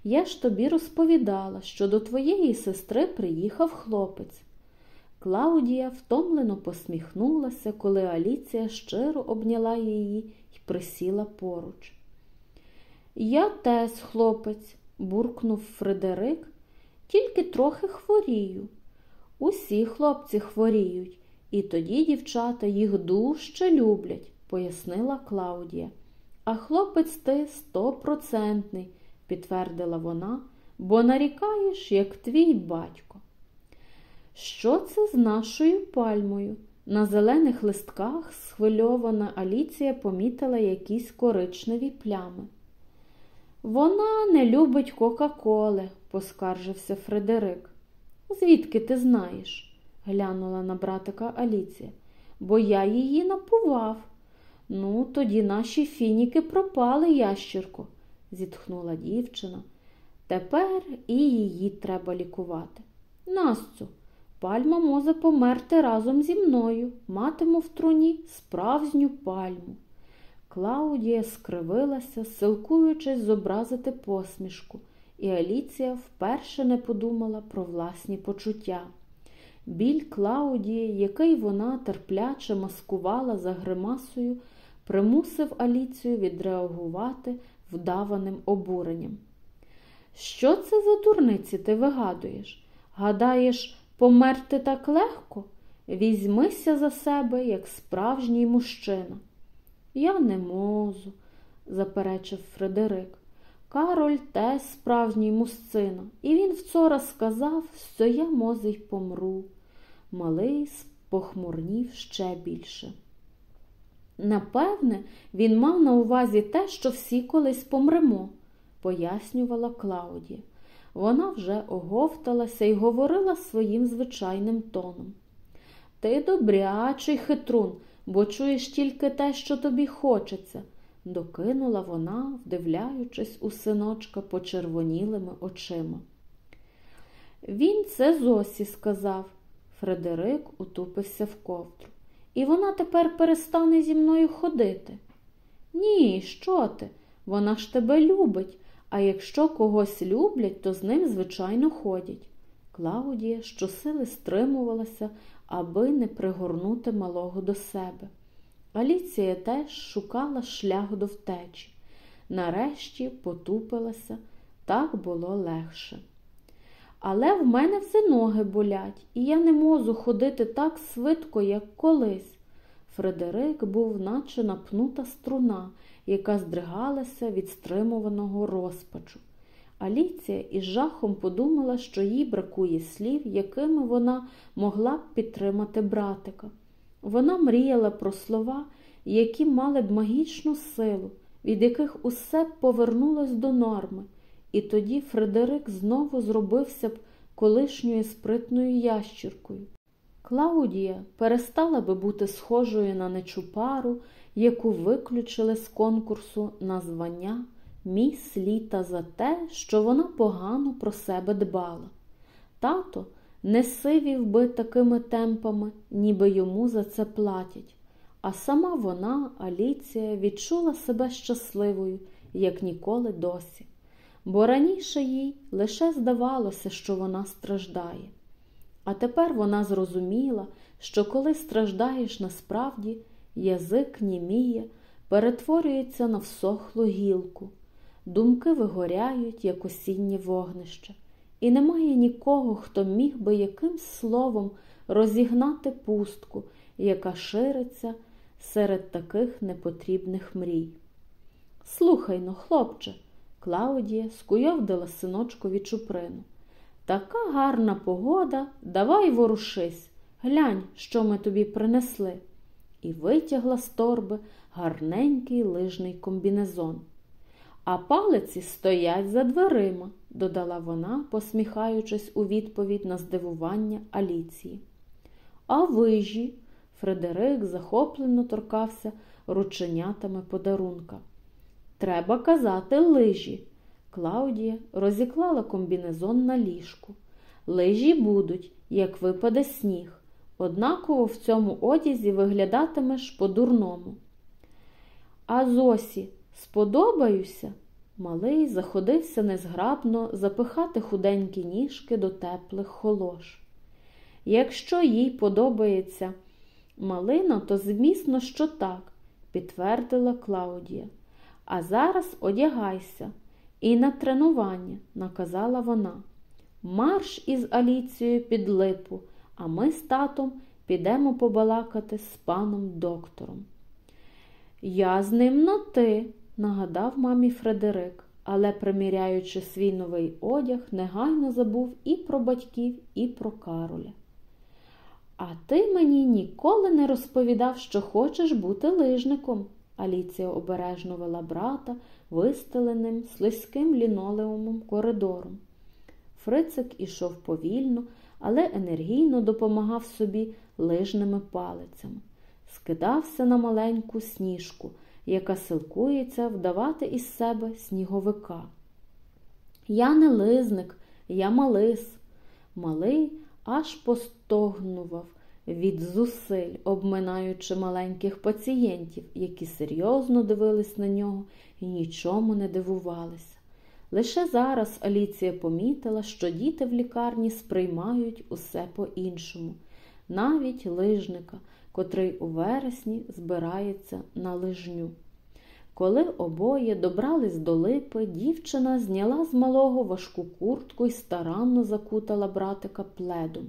Speaker 1: Я ж тобі розповідала, що до твоєї сестри приїхав хлопець. Клаудія втомлено посміхнулася, коли Аліція щиро обняла її і присіла поруч. Я теж хлопець, буркнув Фредерик, тільки трохи хворію. Усі хлопці хворіють, і тоді дівчата їх дужче люблять, пояснила Клаудія. А хлопець ти стопроцентний, підтвердила вона, бо нарікаєш, як твій батько. Що це з нашою пальмою? На зелених листках схвильована Аліція помітила якісь коричневі плями. Вона не любить Кока-Коли, поскаржився Фредерик. Звідки ти знаєш? глянула на братика Аліція, бо я її напував. Ну, тоді наші фініки пропали, ящірко, зітхнула дівчина. Тепер і її треба лікувати. Настю, пальма може померти разом зі мною, матиму в труні справжню пальму. Клаудія скривилася, силкуючись зобразити посмішку, і Аліція вперше не подумала про власні почуття. Біль Клаудії, який вона терпляче маскувала за гримасою, примусив Аліцію відреагувати вдаваним обуренням. Що це за дурниці ти вигадуєш? Гадаєш, померти так легко? Візьмися за себе, як справжній мужчина. Я не можу, заперечив Фредерик. Кароль теж справжній мужчина, і він вчора сказав, що я може помру. Малий похмурнів ще більше. Напевне, він мав на увазі те, що всі колись помремо, пояснювала Клаудія. Вона вже оговталася і говорила своїм звичайним тоном. Ти добрячий хитрун, бо чуєш тільки те, що тобі хочеться, докинула вона, вдивляючись у синочка почервонілими очима. Він це Зосі сказав. Фредерик утупився в ковдру. І вона тепер перестане зі мною ходити. Ні, що ти? Вона ж тебе любить, а якщо когось люблять, то з ним, звичайно, ходять. Клаудія щосили стримувалася, аби не пригорнути малого до себе. Аліція теж шукала шлях до втечі. Нарешті потупилася, так було легше. Але в мене все ноги болять, і я не можу ходити так швидко, як колись. Фредерик був, наче напнута струна, яка здригалася від стримуваного розпачу. Аліція із жахом подумала, що їй бракує слів, якими вона могла б підтримати братика. Вона мріяла про слова, які мали б магічну силу, від яких усе повернулось до норми, і тоді Фредерик знову зробився б колишньою спритною ящіркою. Клаудія перестала би бути схожою на нечупару, яку виключили з конкурсу на звання міс літа за те, що вона погано про себе дбала. Тато не сивів би такими темпами, ніби йому за це платять. А сама вона, Аліція, відчула себе щасливою, як ніколи досі, бо раніше їй лише здавалося, що вона страждає. А тепер вона зрозуміла, що коли страждаєш насправді, язик німіє, перетворюється на всохлу гілку, думки вигоряють, як осіннє вогнище, і немає нікого, хто міг би якимсь словом розігнати пустку, яка шириться серед таких непотрібних мрій. Слухай но, хлопче, Клаудія скуйовдила синочкові чуприну. Така гарна погода, давай ворушись, глянь, що ми тобі принесли. І витягла з торби гарненький лижний комбінезон. А палиці стоять за дверима, додала вона, посміхаючись у відповідь на здивування Аліції. А вижі, Фредерик захоплено торкався рученятами подарунка. Треба казати лижі. Клаудія розіклала комбінезон на ліжку. Лижі будуть, як випаде сніг. Однаково в цьому одязі виглядатимеш по-дурному. А Зосі сподобаюся? Малий заходився незграбно запихати худенькі ніжки до теплих холош. Якщо їй подобається малина, то змісно, що так, підтвердила Клаудія. А зараз одягайся. І на тренування, наказала вона. Марш із Аліцією під липу, а ми з татом підемо побалакати з паном доктором. Я з ним на ти, нагадав мамі Фредерик, але, приміряючи свій новий одяг, негайно забув і про батьків, і про Кароля. А ти мені ніколи не розповідав, що хочеш бути лижником. Аліція обережно вела брата вистеленим слизьким лінолеумом коридором. Фрицик ішов повільно, але енергійно допомагав собі лижними палицями, скидався на маленьку сніжку, яка силкується вдавати із себе сніговика. Я не лизник, я малис. Малий аж постогнував від зусиль, обминаючи маленьких пацієнтів, які серйозно дивились на нього і нічому не дивувалися. Лише зараз Аліція помітила, що діти в лікарні сприймають усе по-іншому, навіть лижника, котрий у вересні збирається на лижню. Коли обоє добрались до липи, дівчина зняла з малого важку куртку і старанно закутала братика пледом.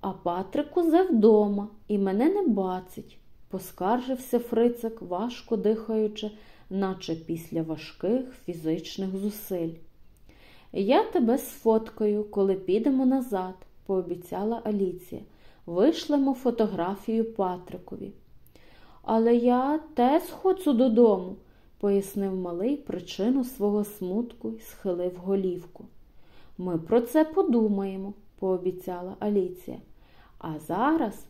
Speaker 1: А Патрик узе вдома і мене не бачить, поскаржився Фрицик, важко дихаючи, наче після важких фізичних зусиль. Я тебе сфоткаю, коли підемо назад, пообіцяла Аліція. Вишлемо фотографію Патрикові. Але я теж хочу додому, пояснив малий причину свого смутку і схилив голівку. Ми про це подумаємо, пообіцяла Аліція. А зараз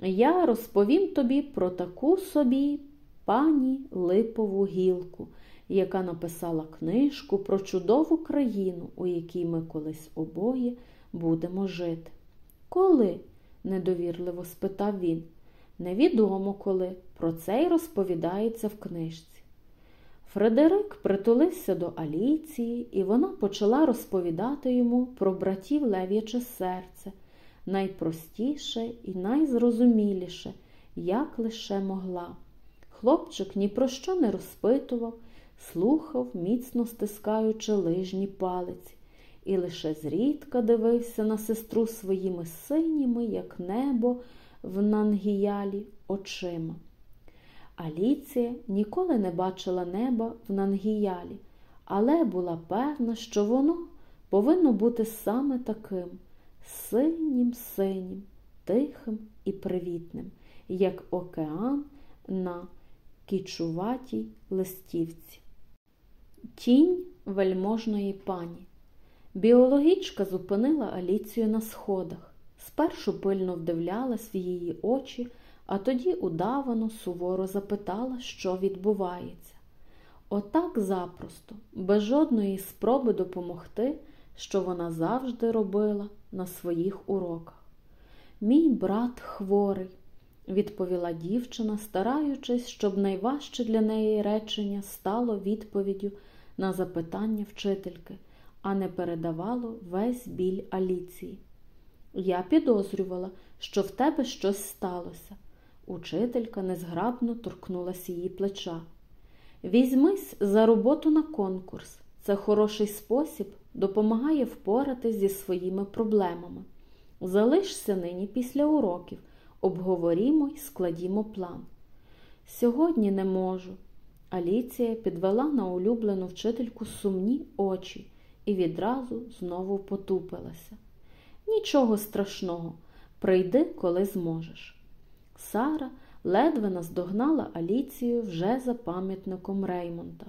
Speaker 1: я розповім тобі про таку собі пані Липову гілку, яка написала книжку про чудову країну, у якій ми колись обоє будемо жити. Коли? Недовірливо спитав він. Невідомо коли. Про це й розповідається в книжці. Фредерик притулився до Аліції, і вона почала розповідати йому про братів Лев'яче серце, найпростіше і найзрозуміліше, як лише могла. Хлопчик ні про що не розпитував, слухав, міцно стискаючи лижні палиці, і лише зрідка дивився на сестру своїми синіми, як небо в Нангіялі, очима. Аліція ніколи не бачила неба в Нангіялі, але була певна, що воно повинно бути саме таким синім синім, тихим і привітним, як океан на кічуватій листівці. Тінь вельможної пані. Біологічка зупинила Аліцію на сходах. Спершу пильно вдивлялась в її очі, а тоді удавано суворо запитала, що відбувається. Отак запросто, без жодної спроби допомогти, що вона завжди робила на своїх уроках. Мій брат хворий, відповіла дівчина, стараючись, щоб найважче для неї речення стало відповіддю на запитання вчительки, а не передавало весь біль Аліції. Я підозрювала, що в тебе щось сталося. Учителька незграбно торкнулася її плеча. Візьмись за роботу на конкурс. Це хороший спосіб допомагає впоратись зі своїми проблемами. Залишся нині після уроків, обговорімо й складімо план. Сьогодні не можу. Аліція підвела на улюблену вчительку сумні очі і відразу знову потупилася. Нічого страшного, прийди, коли зможеш. Сара ледве наздогнала Аліцію вже за пам'ятником Реймонта.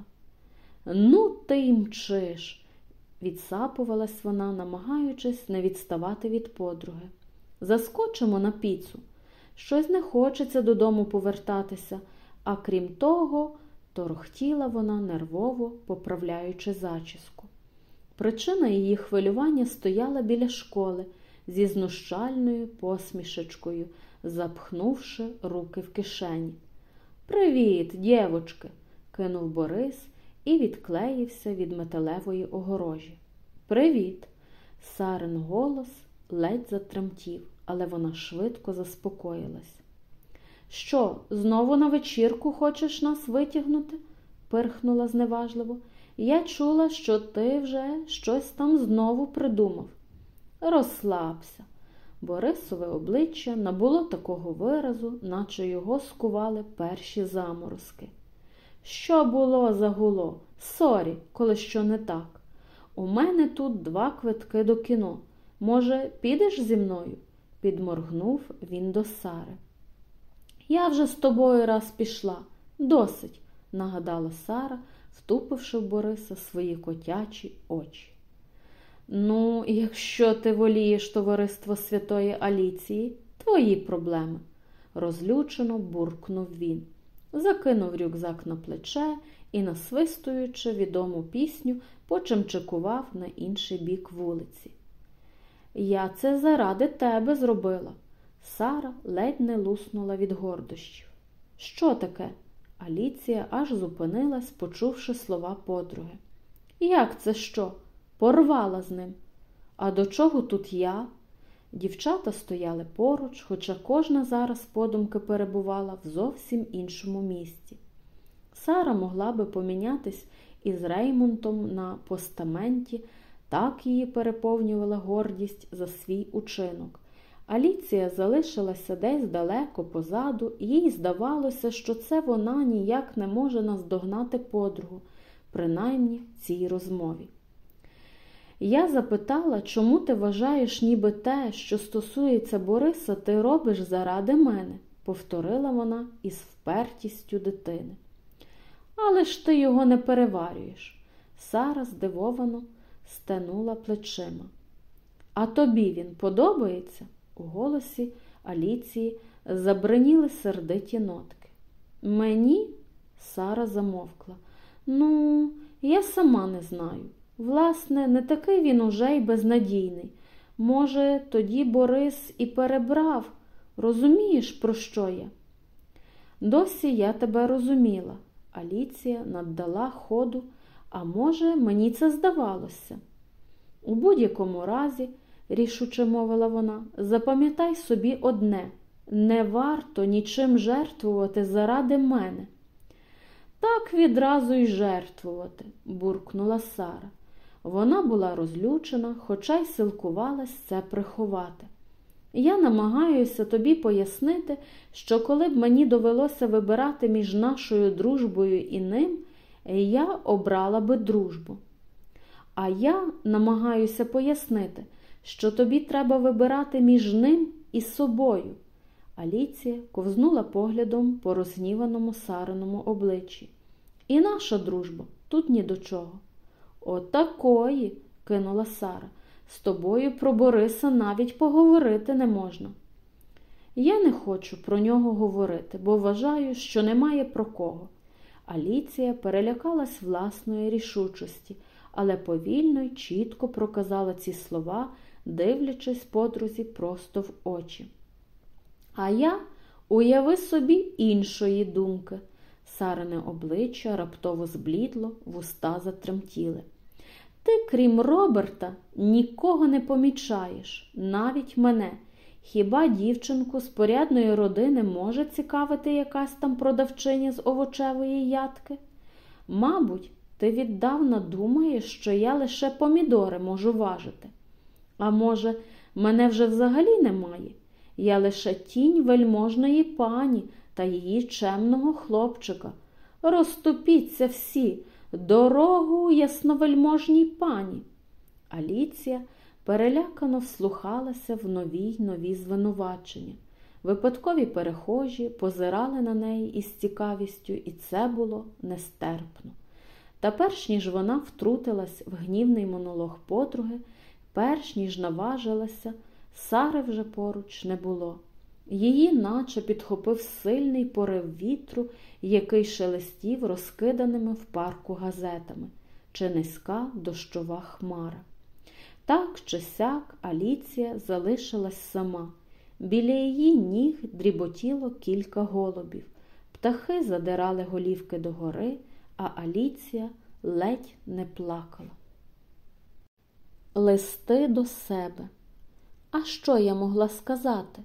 Speaker 1: Ну, ти й мчиш, відсапувалась вона, намагаючись не відставати від подруги. Заскочимо на піцу. Щось не хочеться додому повертатися, а крім того, торохтіла вона нервово поправляючи зачіску. Причина її хвилювання стояла біля школи зі знущальною посмішечкою, запхнувши руки в кишені. Привіт, дівочки, кинув Борис і відклеївся від металевої огорожі. Привіт! Сарин голос ледь затремтів, але вона швидко заспокоїлась. Що, знову на вечірку хочеш нас витягнути? пирхнула зневажливо. Я чула, що ти вже щось там знову придумав. Розслабся. Борисове обличчя набуло такого виразу, наче його скували перші заморозки. Що було загуло? Sorry, коли що не так. У мене тут два квитки до кіно. Може, підеш зі мною? підморгнув він до Сари. Я вже з тобою раз пішла. Досить, нагадала Сара, втупивши в Бориса свої котячі очі. Ну, якщо ти волієш товариство Святої Аліції, твої проблеми, розлючено буркнув він, закинув рюкзак на плече і, насвистуючи відому пісню, почемчикував на інший бік вулиці. Я це заради тебе зробила. Сара ледь не луснула від гордощів. Що таке? Аліція аж зупинилась, почувши слова подруги. Як це що? Порвала з ним. А до чого тут я? Дівчата стояли поруч, хоча кожна зараз подумки перебувала в зовсім іншому місці. Сара могла би помінятись із Реймонтом на постаменті, так її переповнювала гордість за свій учинок. Аліція залишилася десь далеко позаду, і їй здавалося, що це вона ніяк не може наздогнати подругу, принаймні цій розмові. Я запитала, чому ти вважаєш, ніби те, що стосується Бориса, ти робиш заради мене, повторила вона із впертістю дитини. Але ж ти його не переварюєш. Сара здивовано стенула плечима. А тобі він подобається? У голосі Аліції забриніли сердиті нотки. Мені? Сара замовкла. Ну, я сама не знаю. Власне, не такий він уже й безнадійний. Може, тоді Борис і перебрав. Розумієш, про що я? Досі я тебе розуміла. Аліція наддала ходу, а може, мені це здавалося. У будь-якому разі, рішуче мовила вона, запам'ятай собі одне не варто нічим жертвувати заради мене. Так відразу й жертвувати, буркнула Сара. Вона була розлючена, хоча й силкувалась це приховати. Я намагаюся тобі пояснити, що коли б мені довелося вибирати між нашою дружбою і ним, я обрала би дружбу. А я намагаюся пояснити, що тобі треба вибирати між ним і собою. Аліція ковзнула поглядом по розгніваному сариному обличчі. І наша дружба тут ні до чого. Отакої, кинула Сара. З тобою про Бориса навіть поговорити не можна. Я не хочу про нього говорити, бо вважаю, що немає про кого. Аліція перелякалась власної рішучості, але повільно й чітко проказала ці слова, дивлячись подрузі просто в очі. А я уяви собі іншої думки. Сарине обличчя раптово зблідло, вуста затремтіли. Ти, крім Роберта, нікого не помічаєш, навіть мене. Хіба дівчинку з порядної родини може цікавити якась там продавчиня з овочевої ядки? Мабуть, ти віддавна думаєш, що я лише помідори можу важити. А може, мене вже взагалі немає? Я лише тінь вельможної пані та її чемного хлопчика. Розступіться всі, дорогу ясновельможній пані. Аліція перелякано вслухалася в нові й нові звинувачення. Випадкові перехожі позирали на неї із цікавістю, і це було нестерпно. Та перш ніж вона втрутилась в гнівний монолог подруги, перш ніж наважилася, Сари вже поруч не було. Її наче підхопив сильний порив вітру, який шелестів розкиданими в парку газетами, чи низька дощова хмара. Так чи сяк Аліція залишилась сама. Біля її ніг дріботіло кілька голубів. Птахи задирали голівки догори, а Аліція ледь не плакала. Листи до себе. А що я могла сказати?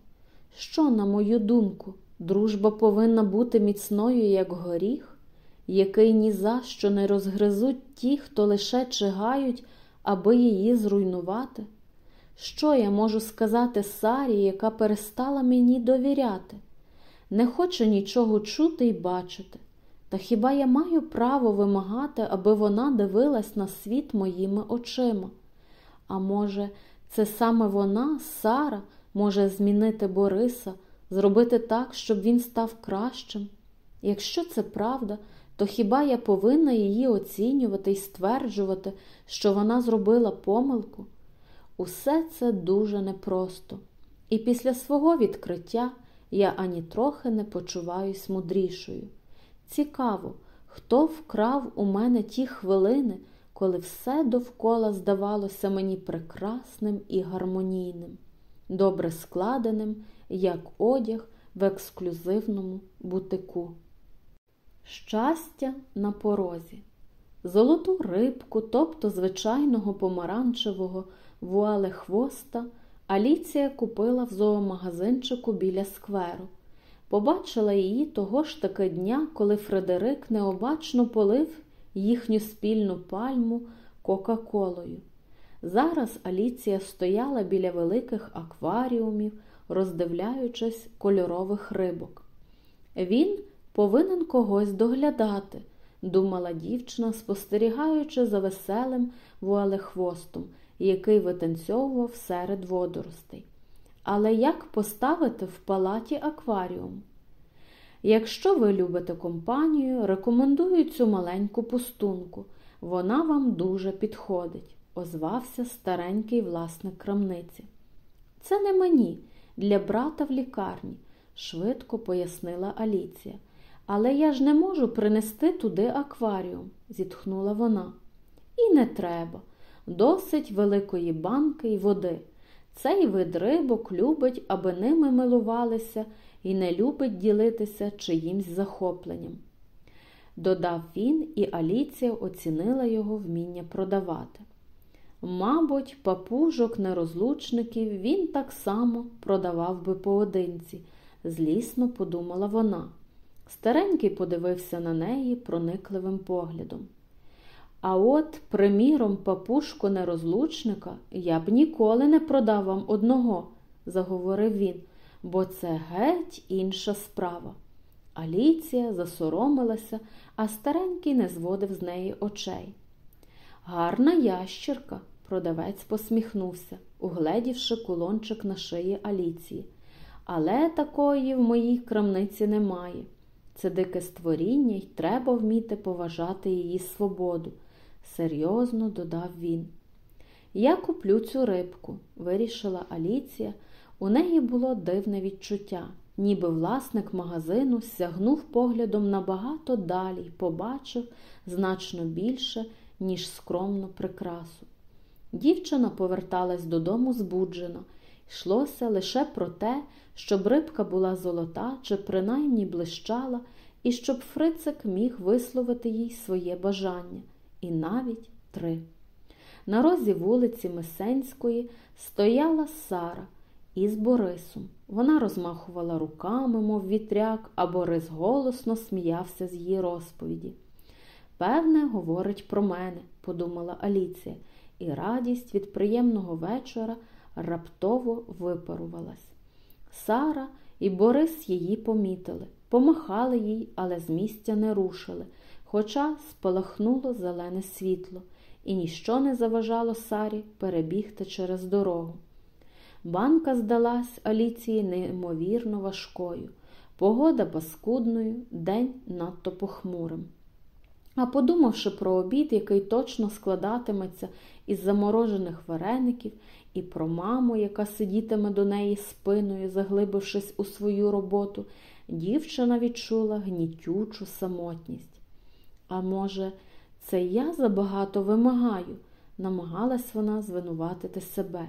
Speaker 1: Що, на мою думку, дружба повинна бути міцною, як горіх, який ні за що не розгризуть ті, хто лише чигають, аби її зруйнувати? Що я можу сказати Сарі, яка перестала мені довіряти? Не хоче нічого чути й бачити. Та хіба я маю право вимагати, аби вона дивилась на світ моїми очима? А може, це саме вона, Сара, може змінити Бориса, зробити так, щоб він став кращим? Якщо це правда, то хіба я повинна її оцінювати і стверджувати, що вона зробила помилку? Усе це дуже непросто. І після свого відкриття я ані трохи не почуваюсь мудрішою. Цікаво, хто вкрав у мене ті хвилини, коли все довкола здавалося мені прекрасним і гармонійним, добре складеним, як одяг в ексклюзивному бутику. Щастя на порозі. Золоту рибку, тобто звичайного помаранчевого вуале хвоста, Аліція купила в зоомагазинчику біля скверу. Побачила її того ж таки дня, коли Фредерик необачно полив їхню спільну пальму Кока-Колою. Зараз Аліція стояла біля великих акваріумів, роздивляючись кольорових рибок. Він повинен когось доглядати, думала дівчина, спостерігаючи за веселим вуалехвостом, який витанцьовував серед водоростей. Але як поставити в палаті акваріум? Якщо ви любите компанію, рекомендую цю маленьку пустунку. Вона вам дуже підходить, озвався старенький власник крамниці. Це не мені, для брата в лікарні, швидко пояснила Аліція. Але я ж не можу принести туди акваріум, зітхнула вона. І не треба. Досить великої банки й води. Цей вид рибок любить, аби ними милувалися, і не любить ділитися чиїмсь захопленням. Додав він, і Аліція оцінила його вміння продавати. Мабуть, папужок нерозлучників він так само продавав би поодинці, злісно подумала вона. Старенький подивився на неї проникливим поглядом. А от, приміром, папушку нерозлучника я б ніколи не продав вам одного, заговорив він, бо це геть інша справа. Аліція засоромилася, а старенький не зводив з неї очей. Гарна ящірка, продавець посміхнувся, угледівши кулончик на шиї Аліції. Але такої в моїй крамниці немає. Це дике створіння й треба вміти поважати її свободу. серйозно додав він. Я куплю цю рибку, вирішила Аліція. У неї було дивне відчуття, ніби власник магазину сягнув поглядом набагато далі й побачив значно більше, ніж скромну прикрасу. Дівчина поверталась додому збуджено, йшлося лише про те, щоб рибка була золота чи принаймні блищала, і щоб Фрицик міг висловити їй своє бажання, і навіть три. На розі вулиці Месенської стояла Сара із Борисом. Вона розмахувала руками, мов вітряк, а Борис голосно сміявся з її розповіді. Певне, говорить про мене, подумала Аліція, і радість від приємного вечора раптово випарувалась. Сара і Борис її помітили, помахали їй, але з місця не рушили, хоча спалахнуло зелене світло, і ніщо не заважало Сарі перебігти через дорогу. Банка здалась Аліції неймовірно важкою, погода паскудною, день надто похмурим. А подумавши про обід, який точно складатиметься із заморожених вареників, і про маму, яка сидітиме до неї спиною, заглибившись у свою роботу, дівчина відчула гнітючу самотність. А може, це я забагато вимагаю, намагалась вона звинуватити себе.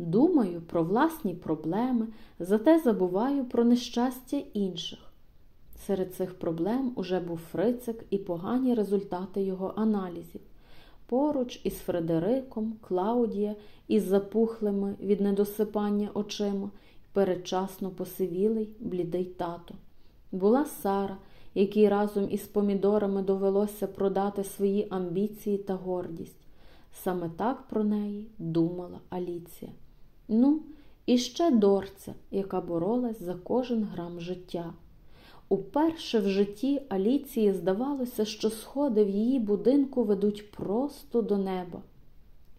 Speaker 1: Думаю про власні проблеми, зате забуваю про нещастя інших. Серед цих проблем уже був Фрицик і погані результати його аналізів. Поруч із Фредериком, Клаудія із запухлими від недосипання очима передчасно посивілий, блідий тато. Була Сара, якій разом із помідорами довелося продати свої амбіції та гордість. Саме так про неї думала Аліція. Ну, і ще дорця, яка боролась за кожен грам життя. Уперше в житті Аліції здавалося, що сходи в її будинку ведуть просто до неба.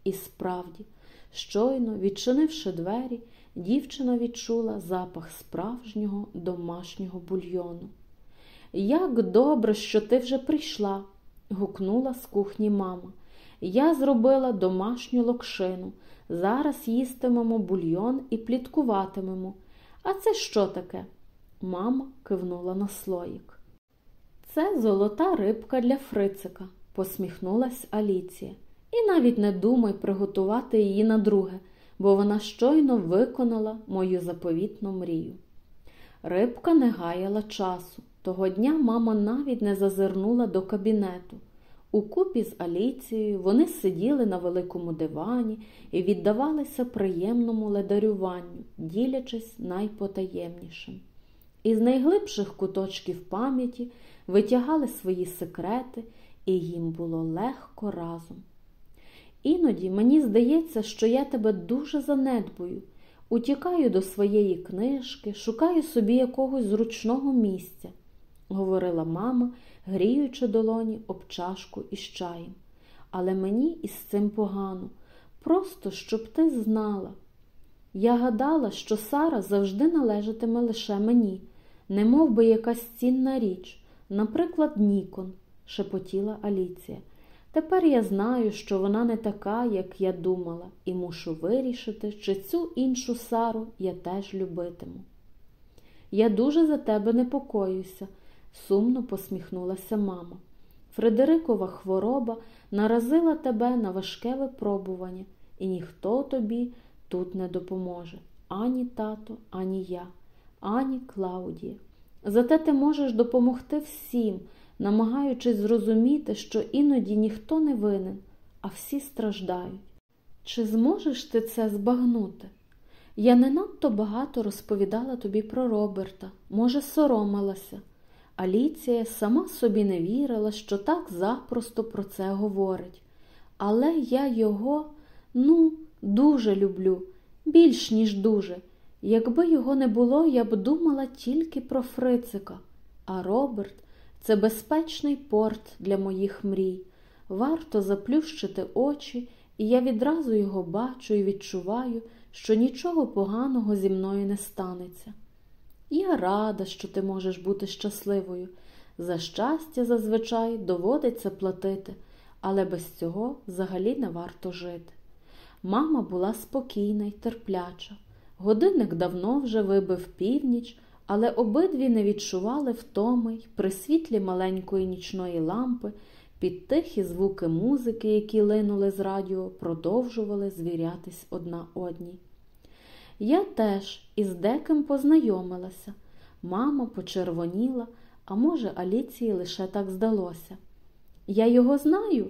Speaker 1: І справді, щойно, відчинивши двері, дівчина відчула запах справжнього домашнього бульйону. Як добре, що ти вже прийшла, гукнула з кухні мама. Я зробила домашню локшину. Зараз їстимемо бульйон і пліткуватимемо. А це що таке? Мама кивнула на слоїк. Це золота рибка для Фрицика, посміхнулась Аліція. І навіть не думай приготувати її на друге, бо вона щойно виконала мою заповітну мрію. Рибка не гаяла часу. Того дня мама навіть не зазирнула до кабінету. Укупі з Аліцією вони сиділи на великому дивані і віддавалися приємному ледарюванню, ділячись найпотаємнішим. Із найглибших куточків пам'яті витягали свої секрети, і їм було легко разом. Іноді мені здається, що я тебе дуже занедбую, утікаю до своєї книжки, шукаю собі якогось зручного місця, говорила мама, гріючи долоні об чашку із чаєм. Але мені із цим погано, просто щоб ти знала. Я гадала, що Сара завжди належатиме лише мені не мов би якась цінна річ, наприклад, Нікон, шепотіла Аліція. Тепер я знаю, що вона не така, як я думала, і мушу вирішити, чи цю іншу Сару я теж любитиму. Я дуже за тебе непокоюся, сумно посміхнулася мама. Фредерикова хвороба наразила тебе на важке випробування, і ніхто тобі тут не допоможе ані тато, ані я ані Клаудія. Зате ти можеш допомогти всім, намагаючись зрозуміти, що іноді ніхто не винен, а всі страждають. Чи зможеш ти це збагнути? Я не надто багато розповідала тобі про Роберта, може, соромилася. Аліція сама собі не вірила, що так запросто про це говорить. Але я його, ну, дуже люблю, більш ніж дуже. Якби його не було, я б думала тільки про Фрицика, а Роберт це безпечний порт для моїх мрій. Варто заплющити очі, і я відразу його бачу і відчуваю, що нічого поганого зі мною не станеться. Я рада, що ти можеш бути щасливою. За щастя, зазвичай доводиться платити, але без цього взагалі не варто жити. Мама була спокійна й терпляча. Годинник давно вже вибив північ, але обидві не відчували втоми й при світлі маленької нічної лампи, під тихі звуки музики, які линули з радіо, продовжували звірятись одна одній. Я теж із деким познайомилася. Мама почервоніла, а може, Аліції лише так здалося. Я його знаю?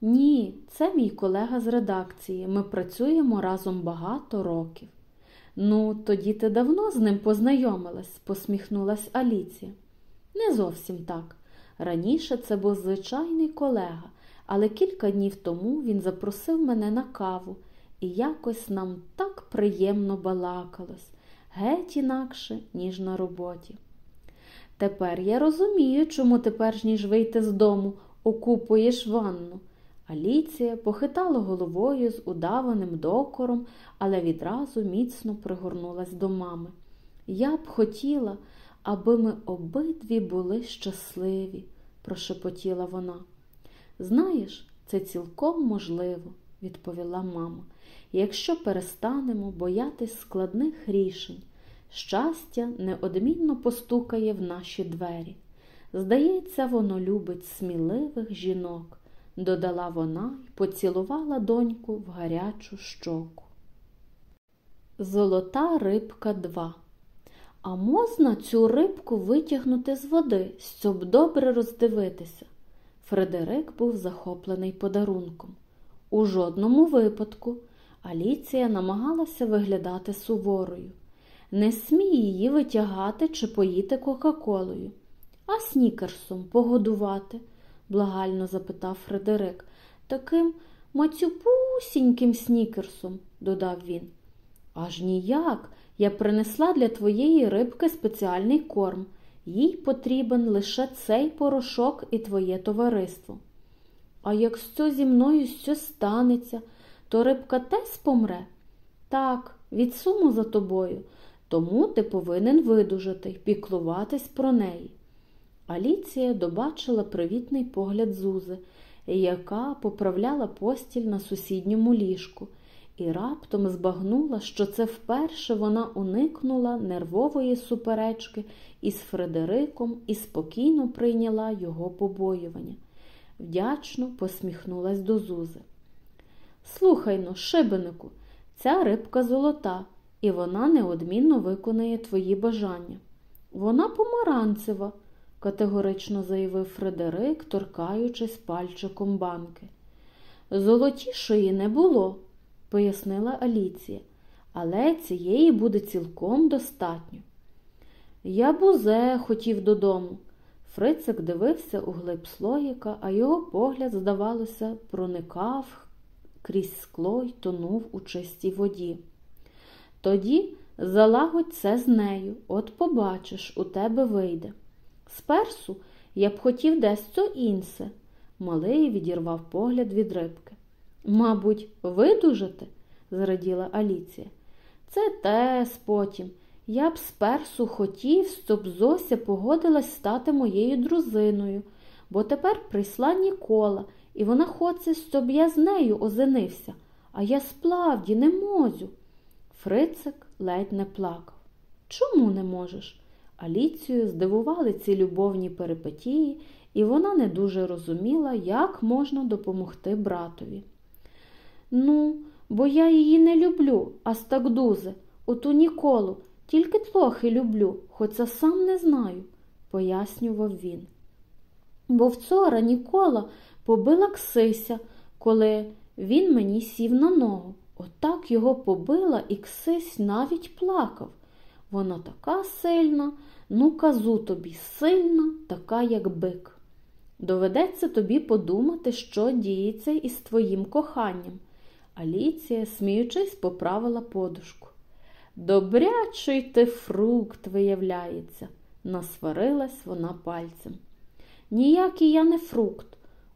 Speaker 1: Ні, це мій колега з редакції. Ми працюємо разом багато років. Ну, тоді ти давно з ним познайомилась, посміхнулась Аліція. Не зовсім так. Раніше це був звичайний колега, але кілька днів тому він запросив мене на каву, і якось нам так приємно балакалось, геть інакше, ніж на роботі. Тепер я розумію, чому ти перш ніж вийти з дому, окупуєш ванну. Аліція похитала головою з удаваним докором, але відразу міцно пригорнулась до мами. Я б хотіла, аби ми обидві були щасливі, прошепотіла вона. Знаєш, це цілком можливо, відповіла мама, якщо перестанемо боятись складних рішень, щастя неодмінно постукає в наші двері. Здається, воно любить сміливих жінок додала вона й поцілувала доньку в гарячу щоку. Золота рибка 2. А можна цю рибку витягнути з води, щоб добре роздивитися? Фредерик був захоплений подарунком. У жодному випадку Аліція намагалася виглядати суворою. Не смій її витягати чи поїти Кока-Колою, а снікерсом погодувати благально запитав Фредерик. Таким мацюпусіньким снікерсом, додав він. Аж ніяк. Я принесла для твоєї рибки спеціальний корм. Їй потрібен лише цей порошок і твоє товариство. А якщо зі мною щось станеться, то рибка теж помре? Так, від суму за тобою, тому ти повинен видужати піклуватись про неї. Аліція добачила привітний погляд Зузи, яка поправляла постіль на сусідньому ліжку, і раптом збагнула, що це вперше вона уникнула нервової суперечки із Фредериком і спокійно прийняла його побоювання. Вдячно посміхнулась до Зузи. Слухай но, шибенику, ця рибка золота, і вона неодмінно виконає твої бажання. Вона помаранцева категорично заявив Фредерик, торкаючись пальчиком банки. Золотішої не було, пояснила Аліція, але цієї буде цілком достатньо. Я бузе хотів додому. Фрицик дивився у глиб слоїка, а його погляд, здавалося, проникав крізь скло й тонув у чистій воді. Тоді залагодь це з нею, от побачиш, у тебе вийде. Сперсу я б хотів дещо інше. Малий відірвав погляд від рибки. Мабуть, видужати? зраділа Аліція. Це те потім. Я б сперсу хотів, щоб Зося погодилась стати моєю друзиною, бо тепер прийшла Нікола, і вона хоче, щоб я з нею озенився, а я справді не можу. Фрицик ледь не плакав. Чому не можеш? Аліцію здивували ці любовні перипетії, і вона не дуже розуміла, як можна допомогти братові. Ну, бо я її не люблю, Астагдузе, оту Ніколу, тільки трохи люблю, хоча сам не знаю, пояснював він. Бо вчора Нікола побила Ксися, коли він мені сів на ногу. Отак його побила, і Ксись навіть плакав. Вона така сильна, ну казу тобі сильна, така, як бик. Доведеться тобі подумати, що діється із твоїм коханням. Аліція, сміючись, поправила подушку. Добрячий ти фрукт, виявляється, насварилась вона пальцем. Ніякий я не фрукт,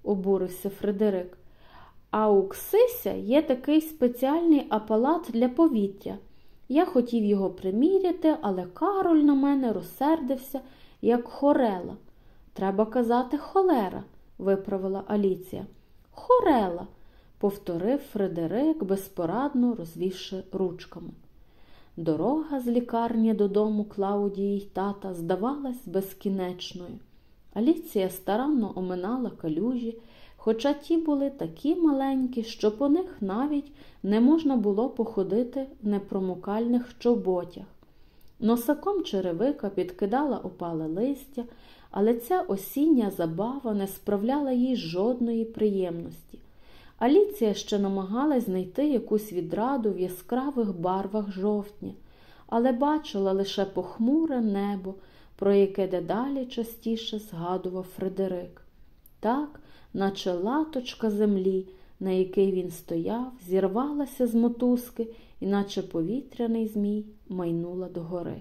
Speaker 1: обурився Фредерик. А у Ксися є такий спеціальний апалат для повітря. Я хотів його приміряти, але Кароль на мене розсердився, як хорела. Треба казати холера, виправила Аліція. Хорела, повторив Фредерик, безпорадно розвівши ручками. Дорога з лікарні додому Клаудії й тата здавалась безкінечною. Аліція старанно оминала калюжі, хоча ті були такі маленькі, що по них навіть не можна було походити в непромокальних чоботях. Носаком черевика підкидала опале листя, але ця осіння забава не справляла їй жодної приємності. Аліція ще намагалась знайти якусь відраду в яскравих барвах жовтня, але бачила лише похмуре небо, про яке дедалі частіше згадував Фредерик. Так, наче латочка землі, на якій він стояв, зірвалася з мотузки, і наче повітряний змій майнула догори.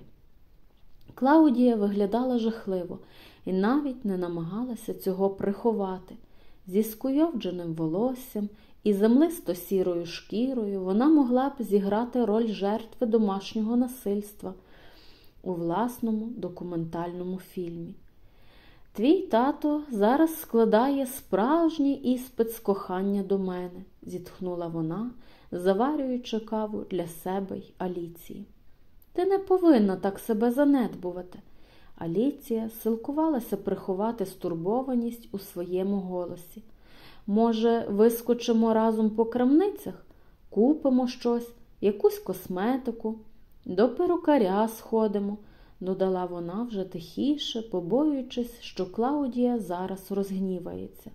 Speaker 1: Клаудія виглядала жахливо і навіть не намагалася цього приховати. Зі скуйовдженим волоссям і землисто сірою шкірою вона могла б зіграти роль жертви домашнього насильства у власному документальному фільмі. Твій тато зараз складає справжній іспит з кохання до мене, зітхнула вона, заварюючи каву для себе й Аліції. Ти не повинна так себе занедбувати. Аліція силкувалася приховати стурбованість у своєму голосі. Може, вискочимо разом по крамницях, купимо щось, якусь косметику, до перукаря сходимо, додала вона вже тихіше, побоюючись, що Клаудія зараз розгнівається.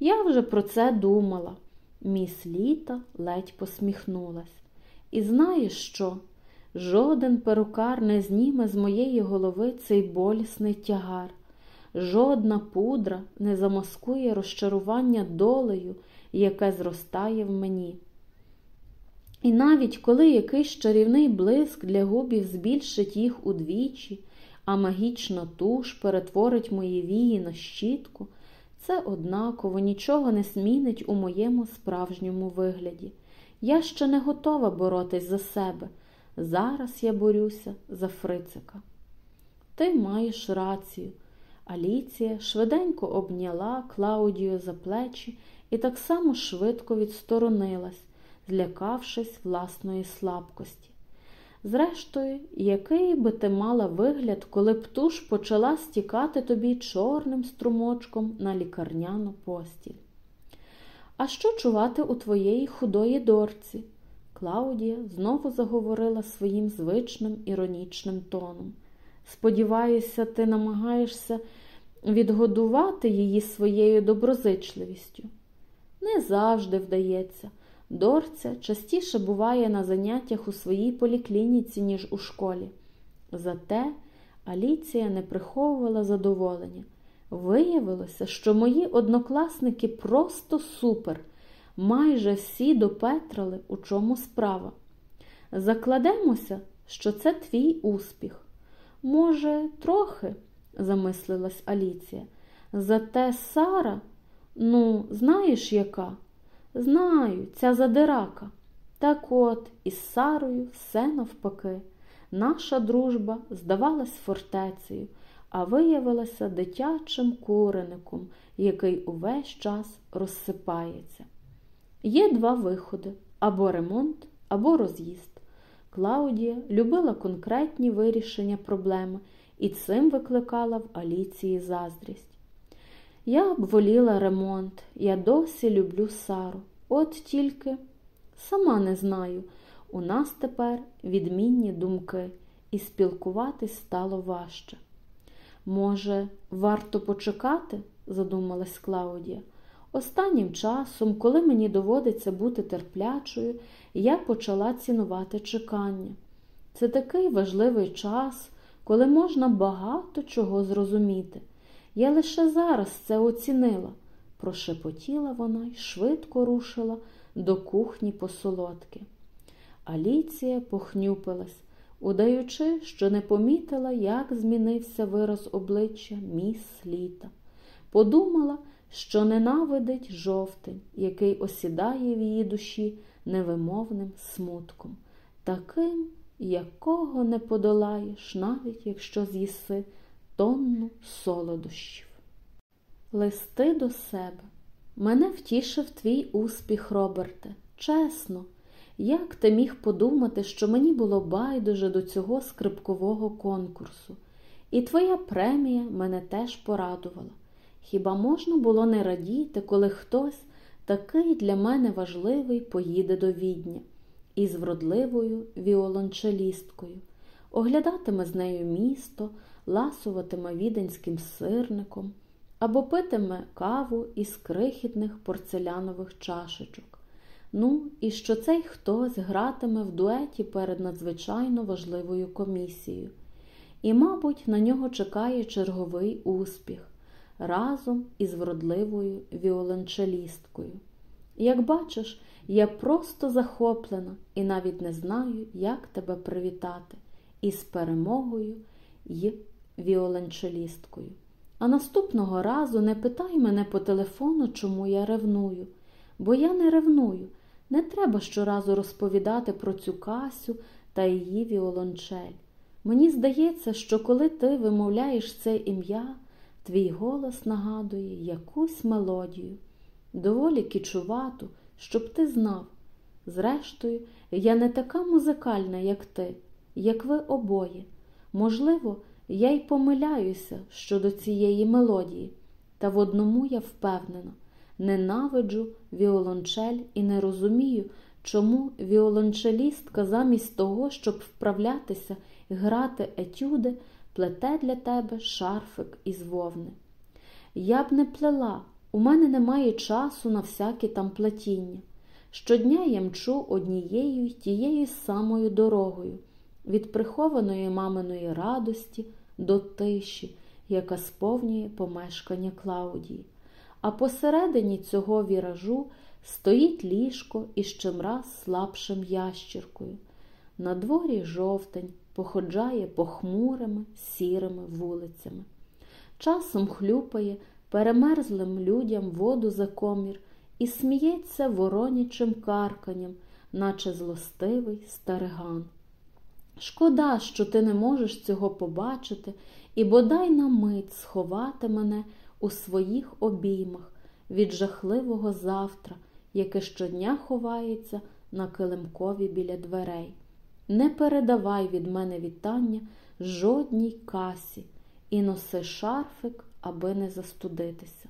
Speaker 1: Я вже про це думала. Міс Літа ледь посміхнулась. І знаєш що? Жоден перукар не зніме з моєї голови цей болісний тягар, жодна пудра не замаскує розчарування долею, яке зростає в мені. І навіть коли якийсь чарівний блиск для губів збільшить їх удвічі, а магічна туш перетворить мої вії на щітку, це однаково нічого не змінить у моєму справжньому вигляді. Я ще не готова боротись за себе. Зараз я борюся за Фрицика. Ти маєш рацію. Аліція швиденько обняла Клаудію за плечі і так само швидко відсторонилась, злякавшись власної слабкості. Зрештою, який би ти мала вигляд, коли б туш почала стікати тобі чорним струмочком на лікарняну постіль? А що чувати у твоєї худої дорці? Клаудія знову заговорила своїм звичним іронічним тоном. Сподіваюся, ти намагаєшся відгодувати її своєю доброзичливістю. Не завжди вдається. Дорця частіше буває на заняттях у своїй поліклініці, ніж у школі. Зате Аліція не приховувала задоволення. Виявилося, що мої однокласники просто супер майже всі допетрали, у чому справа. Закладемося, що це твій успіх. Може, трохи, замислилась Аліція. Зате Сара, ну, знаєш яка? Знаю, ця задирака. Так от, із Сарою все навпаки. Наша дружба здавалась фортецею, а виявилася дитячим куреником, який увесь час розсипається. Є два виходи або ремонт, або роз'їзд. Клаудія любила конкретні вирішення проблеми і цим викликала в Аліції заздрість. Я б воліла ремонт, я досі люблю Сару. От тільки сама не знаю. У нас тепер відмінні думки, і спілкуватись стало важче. Може, варто почекати? задумалась Клаудія. Останнім часом, коли мені доводиться бути терплячою, я почала цінувати чекання. Це такий важливий час, коли можна багато чого зрозуміти. Я лише зараз це оцінила, прошепотіла вона й швидко рушила до кухні по солодки. Аліція похнюпилась, удаючи, що не помітила, як змінився вираз обличчя міс літа. Подумала, що ненавидить жовтень, який осідає в її душі невимовним смутком, таким, якого не подолаєш, навіть якщо з'їси тонну солодощів. Листи до себе. Мене втішив твій успіх, Роберте. Чесно, як ти міг подумати, що мені було байдуже до цього скрипкового конкурсу, і твоя премія мене теж порадувала. Хіба можна було не радіти, коли хтось такий для мене важливий поїде до відня із вродливою віолончелісткою, оглядатиме з нею місто, ласуватиме віденським сирником або питиме каву із крихітних порцелянових чашечок. Ну, і що цей хтось гратиме в дуеті перед надзвичайно важливою комісією. І, мабуть, на нього чекає черговий успіх разом із вродливою віолончелісткою. Як бачиш, я просто захоплена і навіть не знаю, як тебе привітати із перемогою й віолончелісткою. А наступного разу не питай мене по телефону, чому я ревную, бо я не ревную. Не треба щоразу розповідати про цю Касю та її віолончель. Мені здається, що коли ти вимовляєш це ім'я, твій голос нагадує якусь мелодію, доволі кічувату, щоб ти знав. Зрештою, я не така музикальна, як ти, як ви обоє. Можливо, я й помиляюся щодо цієї мелодії, та в одному я впевнена ненавиджу віолончель і не розумію, чому віолончелістка замість того, щоб вправлятися і грати етюди, плете для тебе шарфик із вовни. Я б не плела, у мене немає часу на всякі там плетіння. Щодня я мчу однією й тією самою дорогою, від прихованої маминої радості до тиші, яка сповнює помешкання Клаудії. А посередині цього віражу стоїть ліжко із чимраз слабшим ящіркою. На дворі жовтень походжає похмурими сірими вулицями. Часом хлюпає перемерзлим людям воду за комір і сміється воронячим карканням, наче злостивий стариган. Шкода, що ти не можеш цього побачити і бодай на мить сховати мене у своїх обіймах від жахливого завтра, яке щодня ховається на килимкові біля дверей. Не передавай від мене вітання жодній касі і носи шарфик, аби не застудитися.